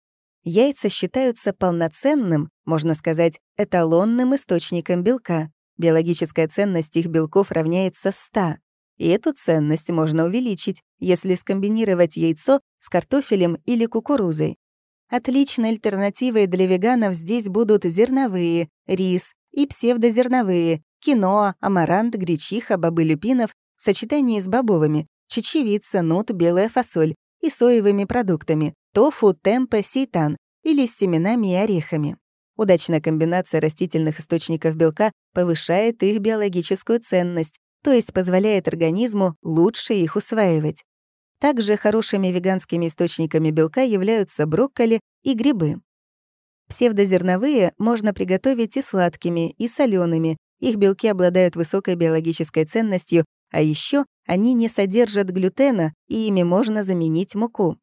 Яйца считаются полноценным, можно сказать, эталонным источником белка. Биологическая ценность их белков равняется 100. И эту ценность можно увеличить, если скомбинировать яйцо с картофелем или кукурузой. Отличной альтернативой для веганов здесь будут зерновые, рис и псевдозерновые, киноа, амарант, гречиха, бобы люпинов в сочетании с бобовыми, чечевица, нут, белая фасоль и соевыми продуктами, тофу, темпе, сейтан или с семенами и орехами. Удачная комбинация растительных источников белка повышает их биологическую ценность, то есть позволяет организму лучше их усваивать. Также хорошими веганскими источниками белка являются брокколи и грибы. Псевдозерновые можно приготовить и сладкими, и солеными. Их белки обладают высокой биологической ценностью, а еще они не содержат глютена, и ими можно заменить муку.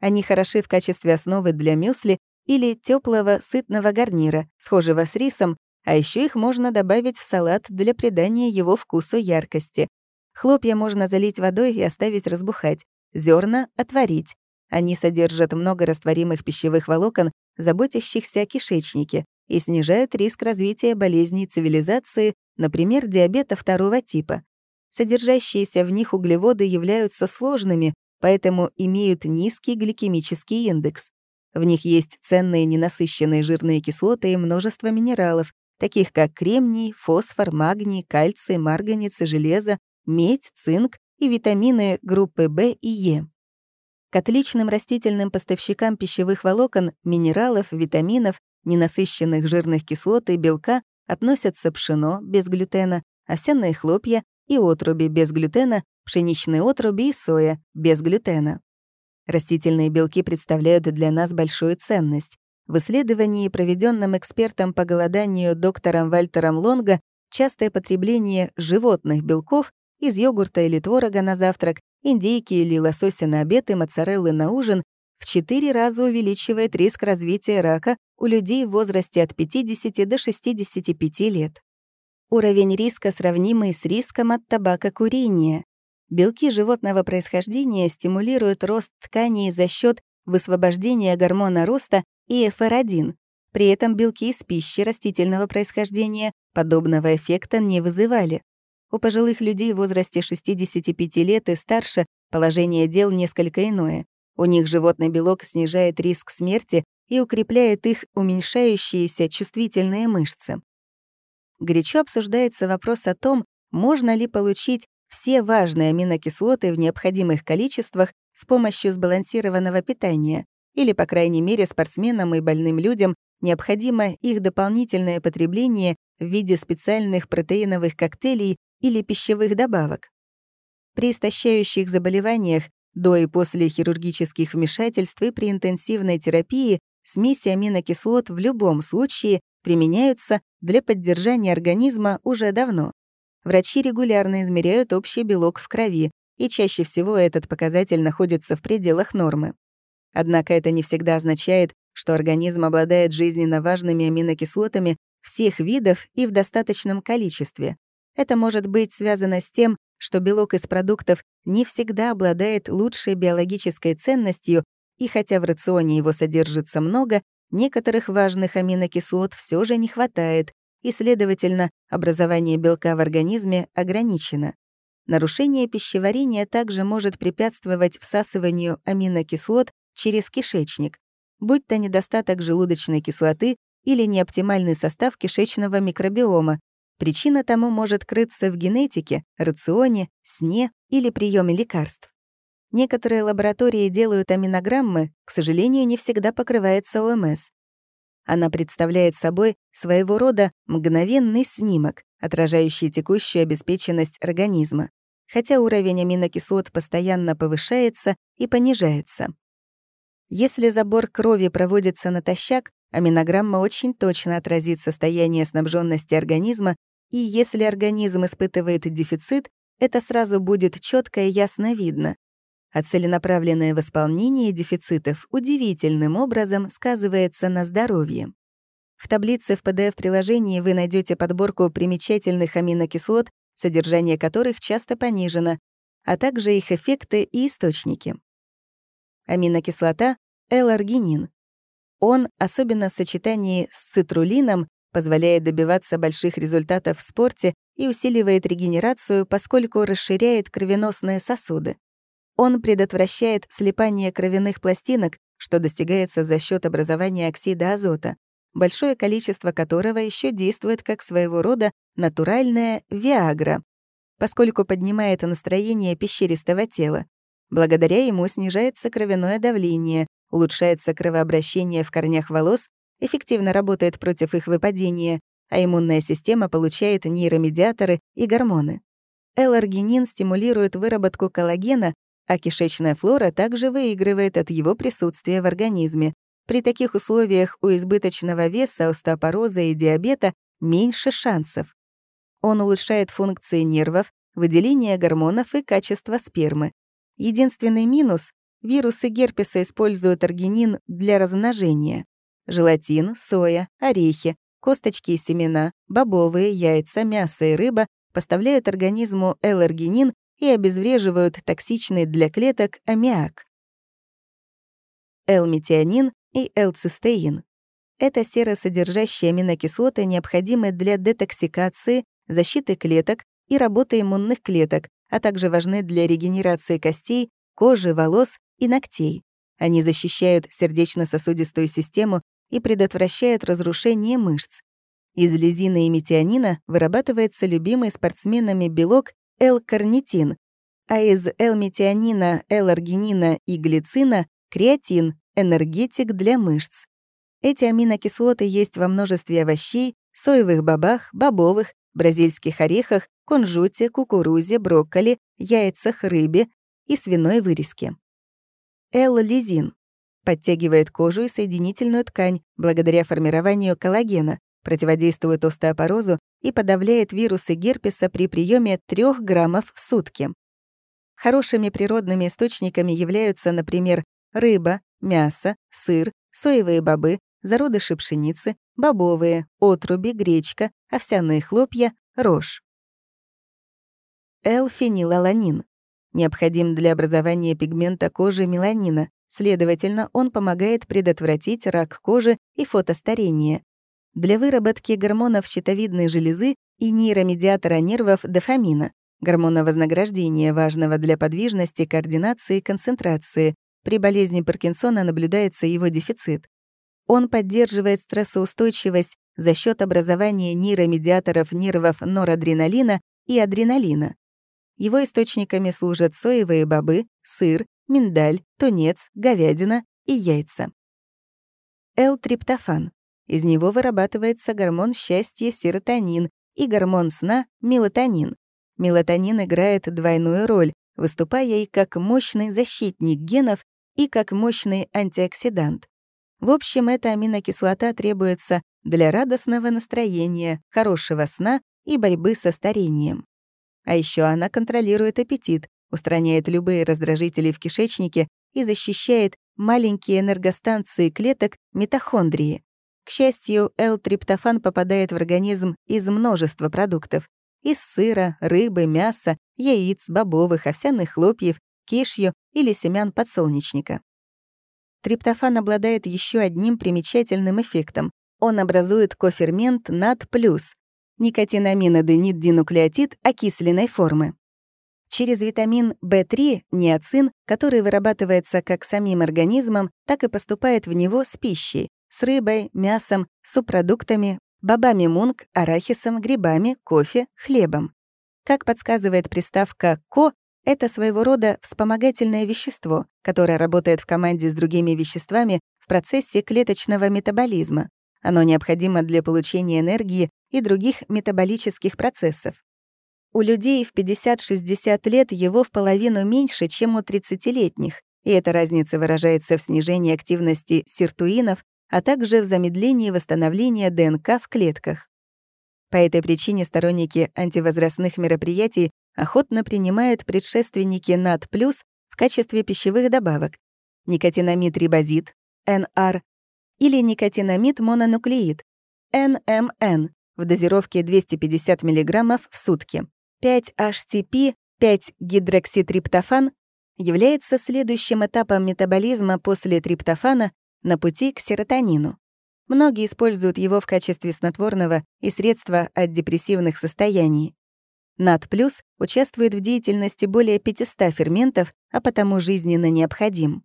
Они хороши в качестве основы для мюсли или теплого сытного гарнира, схожего с рисом, а еще их можно добавить в салат для придания его вкусу яркости. Хлопья можно залить водой и оставить разбухать. Зерна отварить. Они содержат много растворимых пищевых волокон, заботящихся о кишечнике, и снижают риск развития болезней цивилизации, например, диабета второго типа. Содержащиеся в них углеводы являются сложными, поэтому имеют низкий гликемический индекс. В них есть ценные ненасыщенные жирные кислоты и множество минералов, таких как кремний, фосфор, магний, кальций, марганец и железо, медь, цинк и витамины группы В и Е. К отличным растительным поставщикам пищевых волокон, минералов, витаминов, ненасыщенных жирных кислот и белка относятся пшено без глютена, овсяные хлопья и отруби без глютена, пшеничные отруби и соя без глютена. Растительные белки представляют для нас большую ценность. В исследовании, проведенном экспертом по голоданию доктором Вальтером Лонго, частое потребление животных белков из йогурта или творога на завтрак, индейки или лосося на обед и моцареллы на ужин в 4 раза увеличивает риск развития рака у людей в возрасте от 50 до 65 лет. Уровень риска сравнимый с риском от табакокурения. Белки животного происхождения стимулируют рост тканей за счет высвобождения гормона роста и FR1. При этом белки из пищи растительного происхождения подобного эффекта не вызывали. У пожилых людей в возрасте 65 лет и старше положение дел несколько иное. У них животный белок снижает риск смерти и укрепляет их уменьшающиеся чувствительные мышцы. Горячо обсуждается вопрос о том, можно ли получить все важные аминокислоты в необходимых количествах с помощью сбалансированного питания, или, по крайней мере, спортсменам и больным людям необходимо их дополнительное потребление в виде специальных протеиновых коктейлей или пищевых добавок. При истощающих заболеваниях до и после хирургических вмешательств и при интенсивной терапии смеси аминокислот в любом случае применяются для поддержания организма уже давно. Врачи регулярно измеряют общий белок в крови, и чаще всего этот показатель находится в пределах нормы. Однако это не всегда означает, что организм обладает жизненно важными аминокислотами всех видов и в достаточном количестве. Это может быть связано с тем, что белок из продуктов не всегда обладает лучшей биологической ценностью, и хотя в рационе его содержится много, некоторых важных аминокислот все же не хватает, и, следовательно, образование белка в организме ограничено. Нарушение пищеварения также может препятствовать всасыванию аминокислот через кишечник, будь то недостаток желудочной кислоты или неоптимальный состав кишечного микробиома. Причина тому может крыться в генетике, рационе, сне или приеме лекарств. Некоторые лаборатории делают аминограммы, к сожалению, не всегда покрывается ОМС. Она представляет собой своего рода мгновенный снимок, отражающий текущую обеспеченность организма, хотя уровень аминокислот постоянно повышается и понижается. Если забор крови проводится натощак, аминограмма очень точно отразит состояние снабженности организма, и если организм испытывает дефицит, это сразу будет четко и ясно видно а целенаправленное восполнение дефицитов удивительным образом сказывается на здоровье. В таблице в PDF-приложении вы найдете подборку примечательных аминокислот, содержание которых часто понижено, а также их эффекты и источники. Аминокислота — L-аргинин. Он, особенно в сочетании с цитрулином, позволяет добиваться больших результатов в спорте и усиливает регенерацию, поскольку расширяет кровеносные сосуды. Он предотвращает слипание кровяных пластинок, что достигается за счет образования оксида азота, большое количество которого еще действует как своего рода натуральная виагра, поскольку поднимает настроение пещеристого тела. Благодаря ему снижается кровяное давление, улучшается кровообращение в корнях волос, эффективно работает против их выпадения, а иммунная система получает нейромедиаторы и гормоны. L-аргинин стимулирует выработку коллагена, а кишечная флора также выигрывает от его присутствия в организме. При таких условиях у избыточного веса, остеопороза и диабета меньше шансов. Он улучшает функции нервов, выделение гормонов и качество спермы. Единственный минус — вирусы герпеса используют аргинин для размножения. Желатин, соя, орехи, косточки и семена, бобовые, яйца, мясо и рыба поставляют организму L-аргинин и обезвреживают токсичный для клеток аммиак. L-метионин и L-цистеин. Это серосодержащие аминокислоты, необходимые для детоксикации, защиты клеток и работы иммунных клеток, а также важны для регенерации костей, кожи, волос и ногтей. Они защищают сердечно-сосудистую систему и предотвращают разрушение мышц. Из лизина и метионина вырабатывается любимый спортсменами белок L-карнитин, а из L-метионина, L-аргинина и глицина — креатин, энергетик для мышц. Эти аминокислоты есть во множестве овощей, соевых бобах, бобовых, бразильских орехах, кунжуте, кукурузе, брокколи, яйцах, рыбе и свиной вырезке. L-лизин подтягивает кожу и соединительную ткань благодаря формированию коллагена, противодействует остеопорозу и подавляет вирусы герпеса при приеме 3 граммов в сутки. Хорошими природными источниками являются, например, рыба, мясо, сыр, соевые бобы, зародыши пшеницы, бобовые, отруби, гречка, овсяные хлопья, рожь. L-фенилаланин. Необходим для образования пигмента кожи меланина, следовательно, он помогает предотвратить рак кожи и фотостарение. Для выработки гормонов щитовидной железы и нейромедиатора нервов дофамина, гормона вознаграждения, важного для подвижности, координации и концентрации. При болезни Паркинсона наблюдается его дефицит. Он поддерживает стрессоустойчивость за счет образования нейромедиаторов нервов норадреналина и адреналина. Его источниками служат соевые бобы, сыр, миндаль, тунец, говядина и яйца. Л-триптофан. Из него вырабатывается гормон счастья серотонин и гормон сна мелатонин. Мелатонин играет двойную роль, выступая и как мощный защитник генов, и как мощный антиоксидант. В общем, эта аминокислота требуется для радостного настроения, хорошего сна и борьбы со старением. А еще она контролирует аппетит, устраняет любые раздражители в кишечнике и защищает маленькие энергостанции клеток митохондрии. К счастью, L-триптофан попадает в организм из множества продуктов. Из сыра, рыбы, мяса, яиц, бобовых, овсяных хлопьев, кишью или семян подсолнечника. Триптофан обладает еще одним примечательным эффектом. Он образует кофермент НАД+, никотинаминоденид-динуклеотид окисленной формы. Через витамин В3 ниацин, который вырабатывается как самим организмом, так и поступает в него с пищей, с рыбой, мясом, субпродуктами, бобами мунг, арахисом, грибами, кофе, хлебом. Как подсказывает приставка «ко», это своего рода вспомогательное вещество, которое работает в команде с другими веществами в процессе клеточного метаболизма. Оно необходимо для получения энергии и других метаболических процессов. У людей в 50-60 лет его в половину меньше, чем у 30-летних, и эта разница выражается в снижении активности сиртуинов, а также в замедлении восстановления ДНК в клетках. По этой причине сторонники антивозрастных мероприятий охотно принимают предшественники НАД+, в качестве пищевых добавок никотинамид рибозид, НР, или никотинамид мононуклеотид, НМН, в дозировке 250 мг в сутки. 5-HTP, 5-гидрокситриптофан является следующим этапом метаболизма после триптофана на пути к серотонину. Многие используют его в качестве снотворного и средства от депрессивных состояний. НАД+, участвует в деятельности более 500 ферментов, а потому жизненно необходим.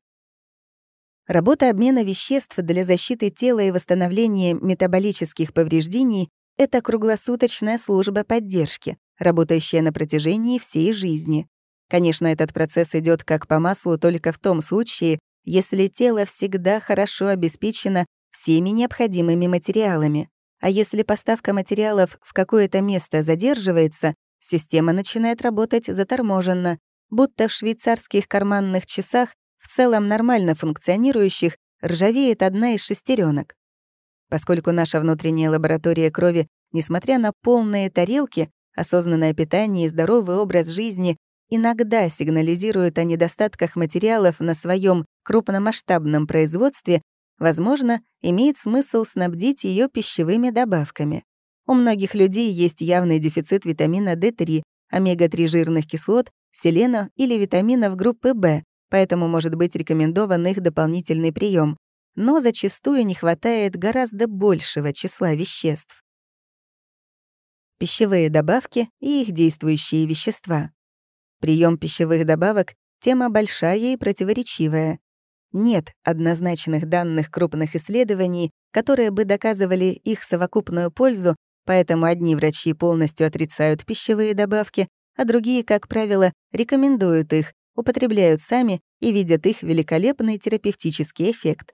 Работа обмена веществ для защиты тела и восстановления метаболических повреждений — это круглосуточная служба поддержки, работающая на протяжении всей жизни. Конечно, этот процесс идет как по маслу только в том случае, если тело всегда хорошо обеспечено всеми необходимыми материалами. А если поставка материалов в какое-то место задерживается, Система начинает работать заторможенно, будто в швейцарских карманных часах, в целом нормально функционирующих, ржавеет одна из шестеренок. Поскольку наша внутренняя лаборатория крови, несмотря на полные тарелки, осознанное питание и здоровый образ жизни иногда сигнализируют о недостатках материалов на своем крупномасштабном производстве, возможно, имеет смысл снабдить ее пищевыми добавками. У многих людей есть явный дефицит витамина D3, омега-3 жирных кислот, селена или витаминов группы В, поэтому может быть рекомендован их дополнительный прием. Но зачастую не хватает гораздо большего числа веществ. Пищевые добавки и их действующие вещества. Прием пищевых добавок Тема большая и противоречивая. Нет однозначных данных крупных исследований, которые бы доказывали их совокупную пользу, поэтому одни врачи полностью отрицают пищевые добавки, а другие, как правило, рекомендуют их, употребляют сами и видят их великолепный терапевтический эффект.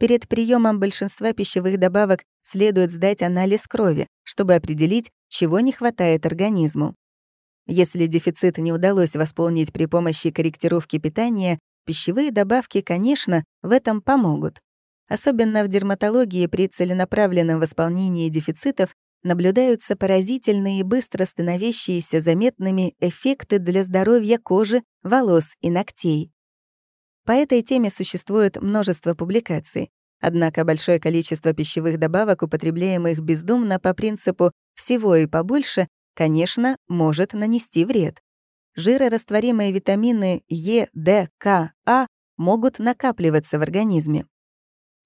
Перед приемом большинства пищевых добавок следует сдать анализ крови, чтобы определить, чего не хватает организму. Если дефицит не удалось восполнить при помощи корректировки питания, пищевые добавки, конечно, в этом помогут. Особенно в дерматологии при целенаправленном восполнении дефицитов наблюдаются поразительные и быстро становящиеся заметными эффекты для здоровья кожи, волос и ногтей. По этой теме существует множество публикаций. Однако большое количество пищевых добавок, употребляемых бездумно по принципу «всего и побольше», конечно, может нанести вред. Жирорастворимые витамины Е, Д, К, А могут накапливаться в организме.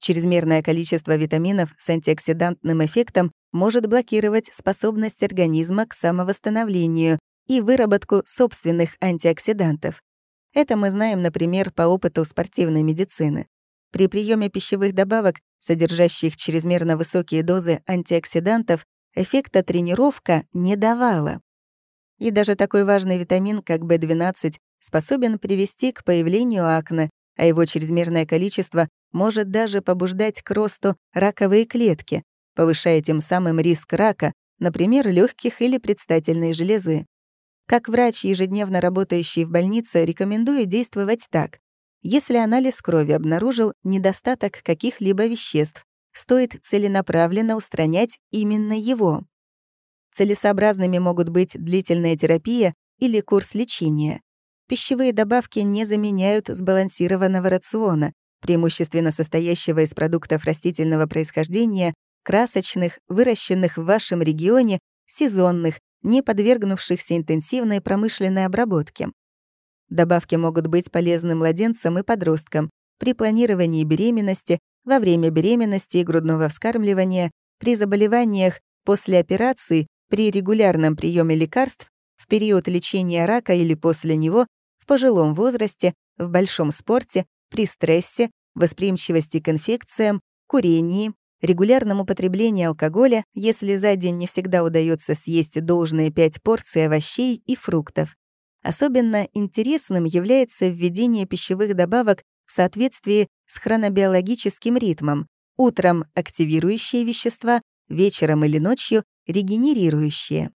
Чрезмерное количество витаминов с антиоксидантным эффектом может блокировать способность организма к самовосстановлению и выработку собственных антиоксидантов. Это мы знаем, например, по опыту спортивной медицины. При приеме пищевых добавок, содержащих чрезмерно высокие дозы антиоксидантов, эффекта тренировка не давала. И даже такой важный витамин, как В12, способен привести к появлению акне, а его чрезмерное количество может даже побуждать к росту раковые клетки, повышая тем самым риск рака, например, легких или предстательной железы. Как врач, ежедневно работающий в больнице, рекомендую действовать так. Если анализ крови обнаружил недостаток каких-либо веществ, стоит целенаправленно устранять именно его. Целесообразными могут быть длительная терапия или курс лечения. Пищевые добавки не заменяют сбалансированного рациона, преимущественно состоящего из продуктов растительного происхождения, красочных, выращенных в вашем регионе, сезонных, не подвергнувшихся интенсивной промышленной обработке. Добавки могут быть полезны младенцам и подросткам при планировании беременности, во время беременности и грудного вскармливания, при заболеваниях после операции, при регулярном приеме лекарств, в период лечения рака или после него, в пожилом возрасте, в большом спорте, при стрессе, восприимчивости к инфекциям, курении, регулярном употреблении алкоголя, если за день не всегда удается съесть должные 5 порций овощей и фруктов. Особенно интересным является введение пищевых добавок в соответствии с хронобиологическим ритмом. Утром — активирующие вещества, вечером или ночью — регенерирующие.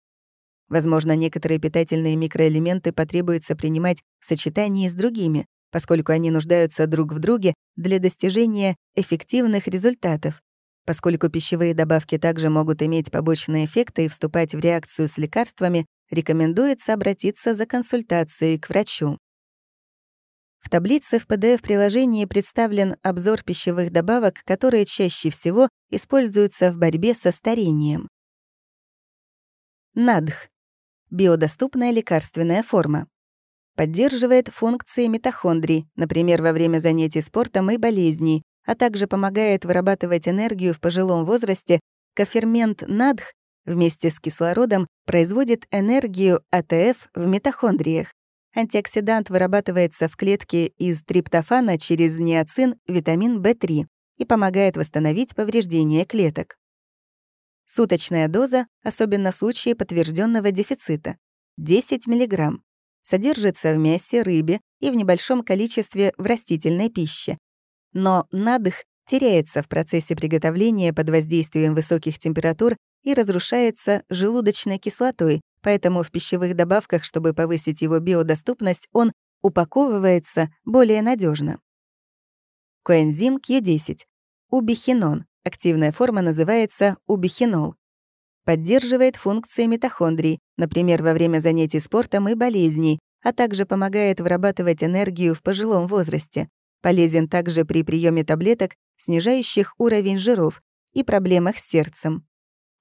Возможно, некоторые питательные микроэлементы потребуется принимать в сочетании с другими, поскольку они нуждаются друг в друге для достижения эффективных результатов. Поскольку пищевые добавки также могут иметь побочные эффекты и вступать в реакцию с лекарствами, рекомендуется обратиться за консультацией к врачу. В таблице в PDF-приложении представлен обзор пищевых добавок, которые чаще всего используются в борьбе со старением. НАДХ — биодоступная лекарственная форма. Поддерживает функции митохондрий, например, во время занятий спортом и болезней, а также помогает вырабатывать энергию в пожилом возрасте, кофермент НАДХ вместе с кислородом производит энергию АТФ в митохондриях. Антиоксидант вырабатывается в клетке из триптофана через ниацин, витамин В3 и помогает восстановить повреждения клеток. Суточная доза, особенно в случае подтвержденного дефицита, 10 мг. Содержится в мясе, рыбе и в небольшом количестве в растительной пище, но надых теряется в процессе приготовления под воздействием высоких температур и разрушается желудочной кислотой, поэтому в пищевых добавках, чтобы повысить его биодоступность, он упаковывается более надежно. Коэнзим Q10. Убихинон. Активная форма называется убихинол. Поддерживает функции митохондрий, например, во время занятий спортом и болезней, а также помогает вырабатывать энергию в пожилом возрасте. Полезен также при приеме таблеток, снижающих уровень жиров и проблемах с сердцем.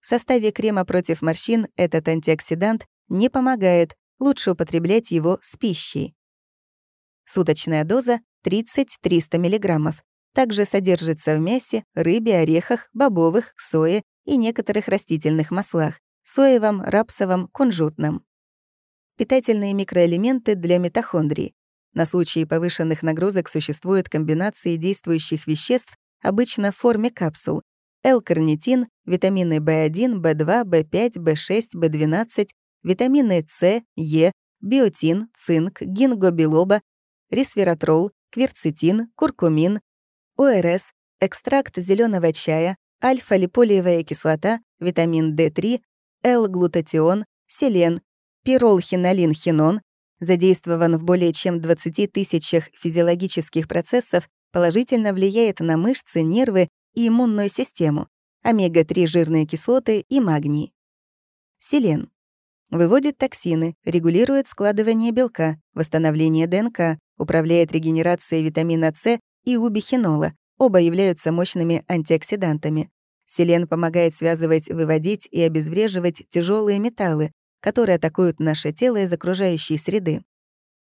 В составе крема против морщин этот антиоксидант не помогает, лучше употреблять его с пищей. Суточная доза 30-300 мг. Также содержится в мясе, рыбе, орехах, бобовых, сое и некоторых растительных маслах — соевом, рапсовом, кунжутном. Питательные микроэлементы для митохондрий На случай повышенных нагрузок существуют комбинации действующих веществ, обычно в форме капсул. L-карнитин, витамины В1, В2, В5, В6, В12, витамины С, Е, биотин, цинк, гингобилоба, ресвератрол, кверцетин, куркумин, ОРС, экстракт зеленого чая, альфа-липолиевая кислота, витамин D3, L-глутатион, селен, пиролхинолин-хинон, задействован в более чем 20 тысячах физиологических процессов, положительно влияет на мышцы, нервы и иммунную систему, омега-3 жирные кислоты и магний. Селен. Выводит токсины, регулирует складывание белка, восстановление ДНК, управляет регенерацией витамина С и убихинола, оба являются мощными антиоксидантами. Селен помогает связывать, выводить и обезвреживать тяжелые металлы, которые атакуют наше тело из окружающей среды.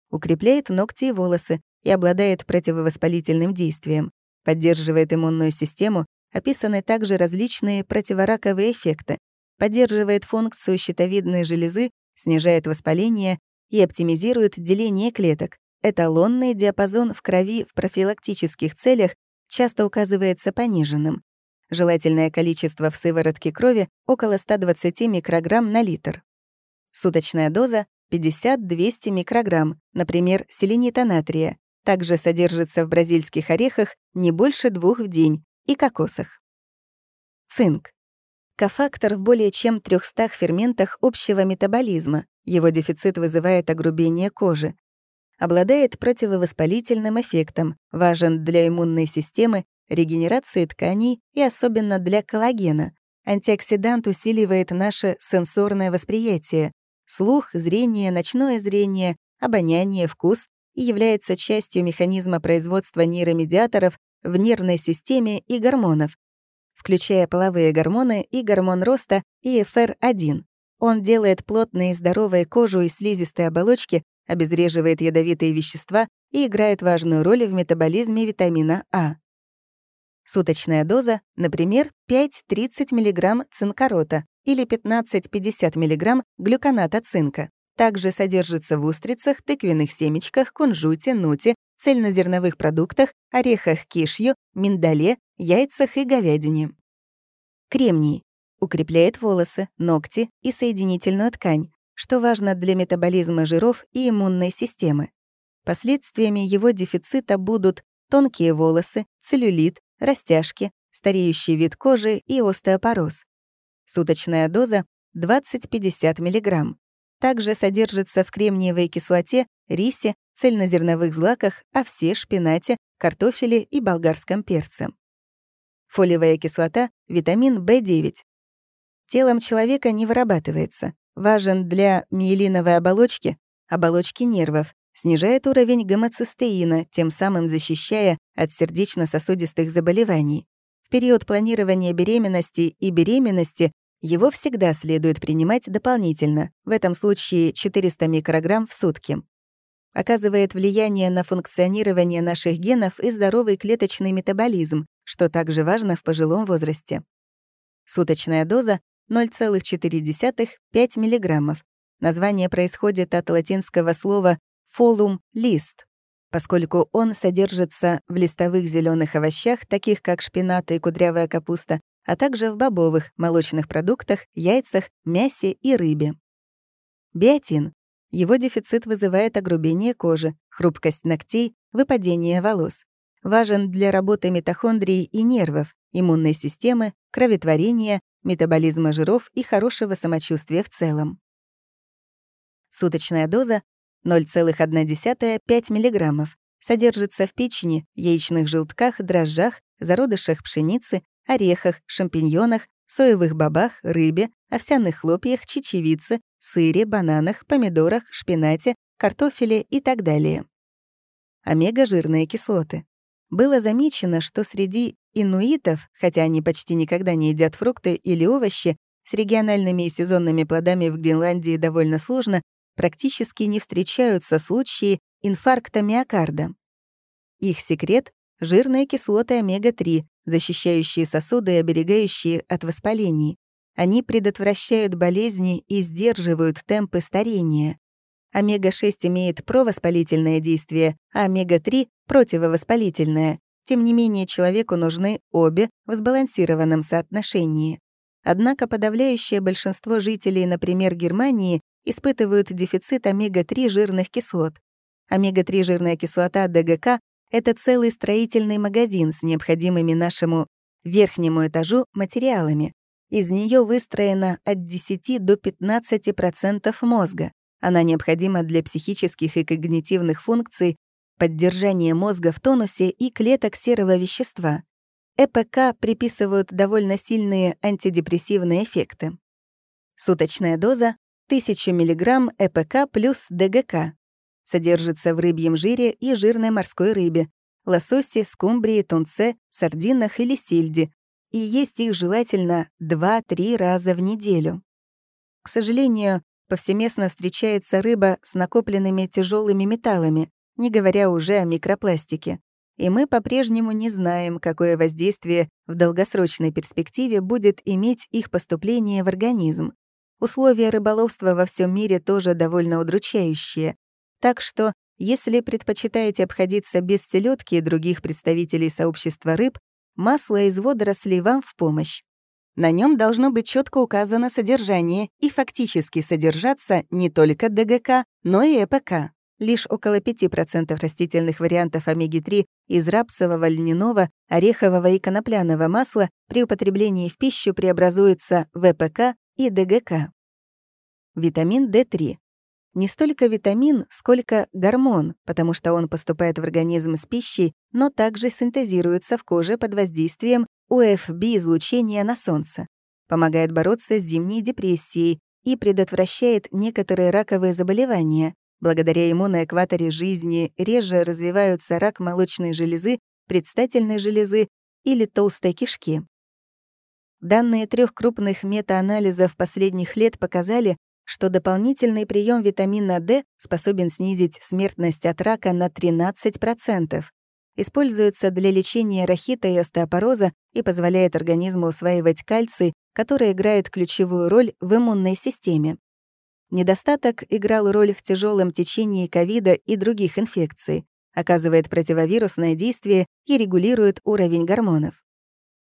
Укрепляет ногти и волосы и обладает противовоспалительным действием, поддерживает иммунную систему, описаны также различные противораковые эффекты, поддерживает функцию щитовидной железы, снижает воспаление и оптимизирует деление клеток. Эталонный диапазон в крови в профилактических целях часто указывается пониженным. Желательное количество в сыворотке крови около 120 микрограмм на литр. Суточная доза 50-200 микрограмм, например, селенита натрия. Также содержится в бразильских орехах не больше двух в день и кокосах. Цинк. Кофактор в более чем 300 ферментах общего метаболизма. Его дефицит вызывает огрубение кожи. Обладает противовоспалительным эффектом, важен для иммунной системы, регенерации тканей и особенно для коллагена. Антиоксидант усиливает наше сенсорное восприятие, слух, зрение, ночное зрение, обоняние, вкус и является частью механизма производства нейромедиаторов в нервной системе и гормонов, включая половые гормоны и гормон роста ИФР-1. Он делает плотные и здоровые кожу и слизистые оболочки, обезвреживает ядовитые вещества и играет важную роль в метаболизме витамина А. Суточная доза, например, 5-30 мг цинкорота или 15-50 мг глюконата цинка. Также содержится в устрицах, тыквенных семечках, кунжуте, нуте, цельнозерновых продуктах, орехах кишью, миндале, яйцах и говядине. Кремний. Укрепляет волосы, ногти и соединительную ткань, что важно для метаболизма жиров и иммунной системы. Последствиями его дефицита будут тонкие волосы, целлюлит, растяжки, стареющий вид кожи и остеопороз. Суточная доза 20-50 мг. Также содержится в кремниевой кислоте, рисе, цельнозерновых злаках, овсе, шпинате, картофеле и болгарском перце. Фолиевая кислота — витамин В9. Телом человека не вырабатывается. Важен для миелиновой оболочки, оболочки нервов, снижает уровень гомоцистеина, тем самым защищая от сердечно-сосудистых заболеваний. В период планирования беременности и беременности его всегда следует принимать дополнительно, в этом случае 400 микрограмм в сутки. Оказывает влияние на функционирование наших генов и здоровый клеточный метаболизм, что также важно в пожилом возрасте. Суточная доза 0,4-5 мг. Название происходит от латинского слова фолум — лист, поскольку он содержится в листовых зеленых овощах, таких как шпинат и кудрявая капуста, а также в бобовых, молочных продуктах, яйцах, мясе и рыбе. Биотин. Его дефицит вызывает огрубение кожи, хрупкость ногтей, выпадение волос. Важен для работы митохондрий и нервов, иммунной системы, кроветворения, метаболизма жиров и хорошего самочувствия в целом. Суточная доза 0,1-5 мг, содержится в печени, яичных желтках, дрожжах, зародышах пшеницы, орехах, шампиньонах, соевых бобах, рыбе, овсяных хлопьях, чечевице, сыре, бананах, помидорах, шпинате, картофеле и так далее. Омега-жирные кислоты. Было замечено, что среди инуитов, хотя они почти никогда не едят фрукты или овощи, с региональными и сезонными плодами в Гренландии довольно сложно, практически не встречаются случаи инфаркта миокарда. Их секрет — жирные кислоты омега-3, защищающие сосуды и оберегающие от воспалений. Они предотвращают болезни и сдерживают темпы старения. Омега-6 имеет провоспалительное действие, а омега-3 — противовоспалительное. Тем не менее, человеку нужны обе в сбалансированном соотношении. Однако подавляющее большинство жителей, например, Германии, испытывают дефицит омега-3 жирных кислот. Омега-3 жирная кислота ДГК — это целый строительный магазин с необходимыми нашему верхнему этажу материалами. Из нее выстроено от 10 до 15% мозга. Она необходима для психических и когнитивных функций, поддержания мозга в тонусе и клеток серого вещества. ЭПК приписывают довольно сильные антидепрессивные эффекты. Суточная доза — 1000 мг ЭПК плюс ДГК. Содержится в рыбьем жире и жирной морской рыбе, лососе, скумбрии, тунце, сардинах или сельде, и есть их желательно 2-3 раза в неделю. К сожалению, повсеместно встречается рыба с накопленными тяжелыми металлами, не говоря уже о микропластике. И мы по-прежнему не знаем, какое воздействие в долгосрочной перспективе будет иметь их поступление в организм. Условия рыболовства во всем мире тоже довольно удручающие. Так что, если предпочитаете обходиться без селедки и других представителей сообщества рыб, масло из водорослей вам в помощь. На нем должно быть четко указано содержание и фактически содержаться не только ДГК, но и ЭПК. Лишь около 5% растительных вариантов омеги-3 из рапсового, льняного, орехового и конопляного масла при употреблении в пищу преобразуется в ЭПК и ДГК. Витамин D3 не столько витамин, сколько гормон, потому что он поступает в организм с пищей, но также синтезируется в коже под воздействием УФБ-излучения на солнце, помогает бороться с зимней депрессией и предотвращает некоторые раковые заболевания. Благодаря ему на экваторе жизни реже развиваются рак молочной железы, предстательной железы или толстой кишки. Данные трех крупных метаанализов последних лет показали, что дополнительный прием витамина D способен снизить смертность от рака на 13%. Используется для лечения рахита и остеопороза и позволяет организму усваивать кальций, который играет ключевую роль в иммунной системе. Недостаток играл роль в тяжелом течении ковида и других инфекций, оказывает противовирусное действие и регулирует уровень гормонов.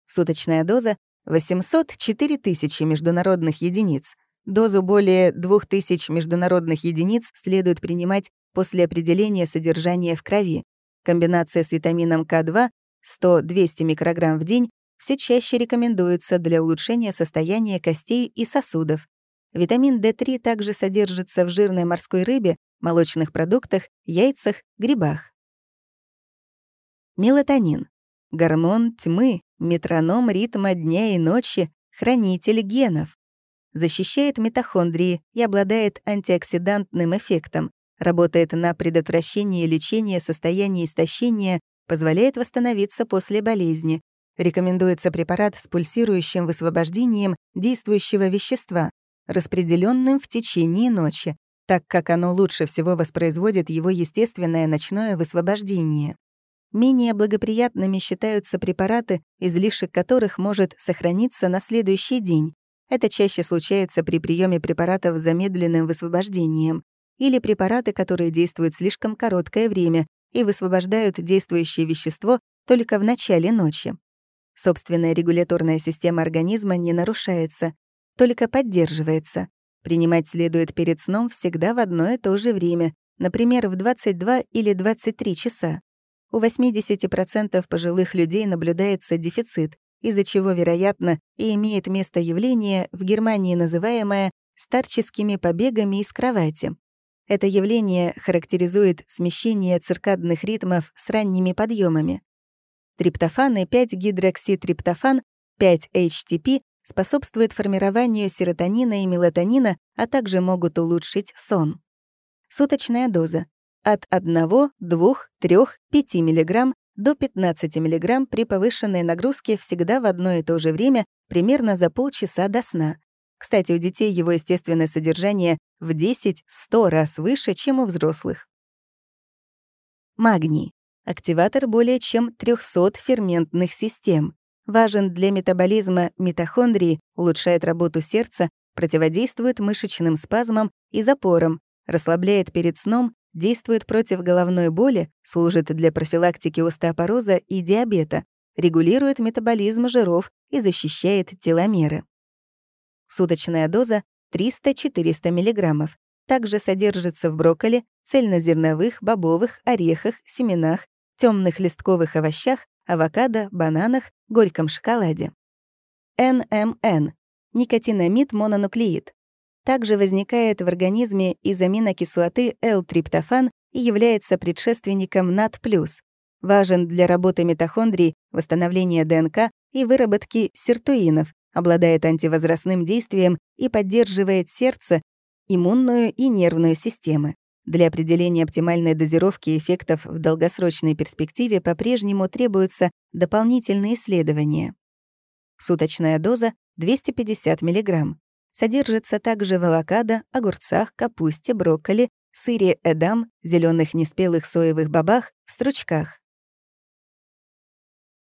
Суточная доза — 804 тысячи международных единиц — Дозу более 2000 международных единиц следует принимать после определения содержания в крови. Комбинация с витамином К2 100-200 микрограмм в день все чаще рекомендуется для улучшения состояния костей и сосудов. Витамин D3 также содержится в жирной морской рыбе, молочных продуктах, яйцах, грибах. Мелатонин. Гормон тьмы, метроном ритма дня и ночи, хранитель генов защищает митохондрии и обладает антиоксидантным эффектом, работает на предотвращение и лечение состояния истощения, позволяет восстановиться после болезни. Рекомендуется препарат с пульсирующим высвобождением действующего вещества, распределенным в течение ночи, так как оно лучше всего воспроизводит его естественное ночное высвобождение. Менее благоприятными считаются препараты, излишек которых может сохраниться на следующий день, это чаще случается при приеме препаратов с замедленным высвобождением или препараты, которые действуют слишком короткое время и высвобождают действующее вещество только в начале ночи. Собственная регуляторная система организма не нарушается, только поддерживается. Принимать следует перед сном всегда в одно и то же время, например, в 22 или 23 часа. У 80% пожилых людей наблюдается дефицит, из-за чего, вероятно, и имеет место явление, в Германии называемое старческими побегами из кровати. Это явление характеризует смещение циркадных ритмов с ранними подъемами. Триптофан и 5-гидрокситриптофан, 5-HTP, способствуют формированию серотонина и мелатонина, а также могут улучшить сон. Суточная доза — от 1, 2, 3, 5 мг до 15 мг при повышенной нагрузке всегда в одно и то же время, примерно за полчаса до сна. Кстати, у детей его естественное содержание в 10-100 раз выше, чем у взрослых. Магний. Активатор более чем 300 ферментных систем. Важен для метаболизма митохондрии, улучшает работу сердца, противодействует мышечным спазмам и запорам, расслабляет перед сном, действует против головной боли, служит для профилактики остеопороза и диабета, регулирует метаболизм жиров и защищает теломеры. Суточная доза 300-400 мг. Также содержится в брокколи, цельнозерновых, бобовых, орехах, семенах, темных листковых овощах, авокадо, бананах, горьком шоколаде. НМН — никотинамид мононуклеид. Также возникает в организме из аминокислоты L-триптофан и является предшественником НАТ+. Важен для работы митохондрий, восстановления ДНК и выработки сиртуинов, обладает антивозрастным действием и поддерживает сердце, иммунную и нервную системы. Для определения оптимальной дозировки эффектов в долгосрочной перспективе по-прежнему требуются дополнительные исследования. Суточная доза 250 мг. Содержится также в авокадо, огурцах, капусте, брокколи, сыре эдам, зеленых неспелых соевых бобах, в стручках.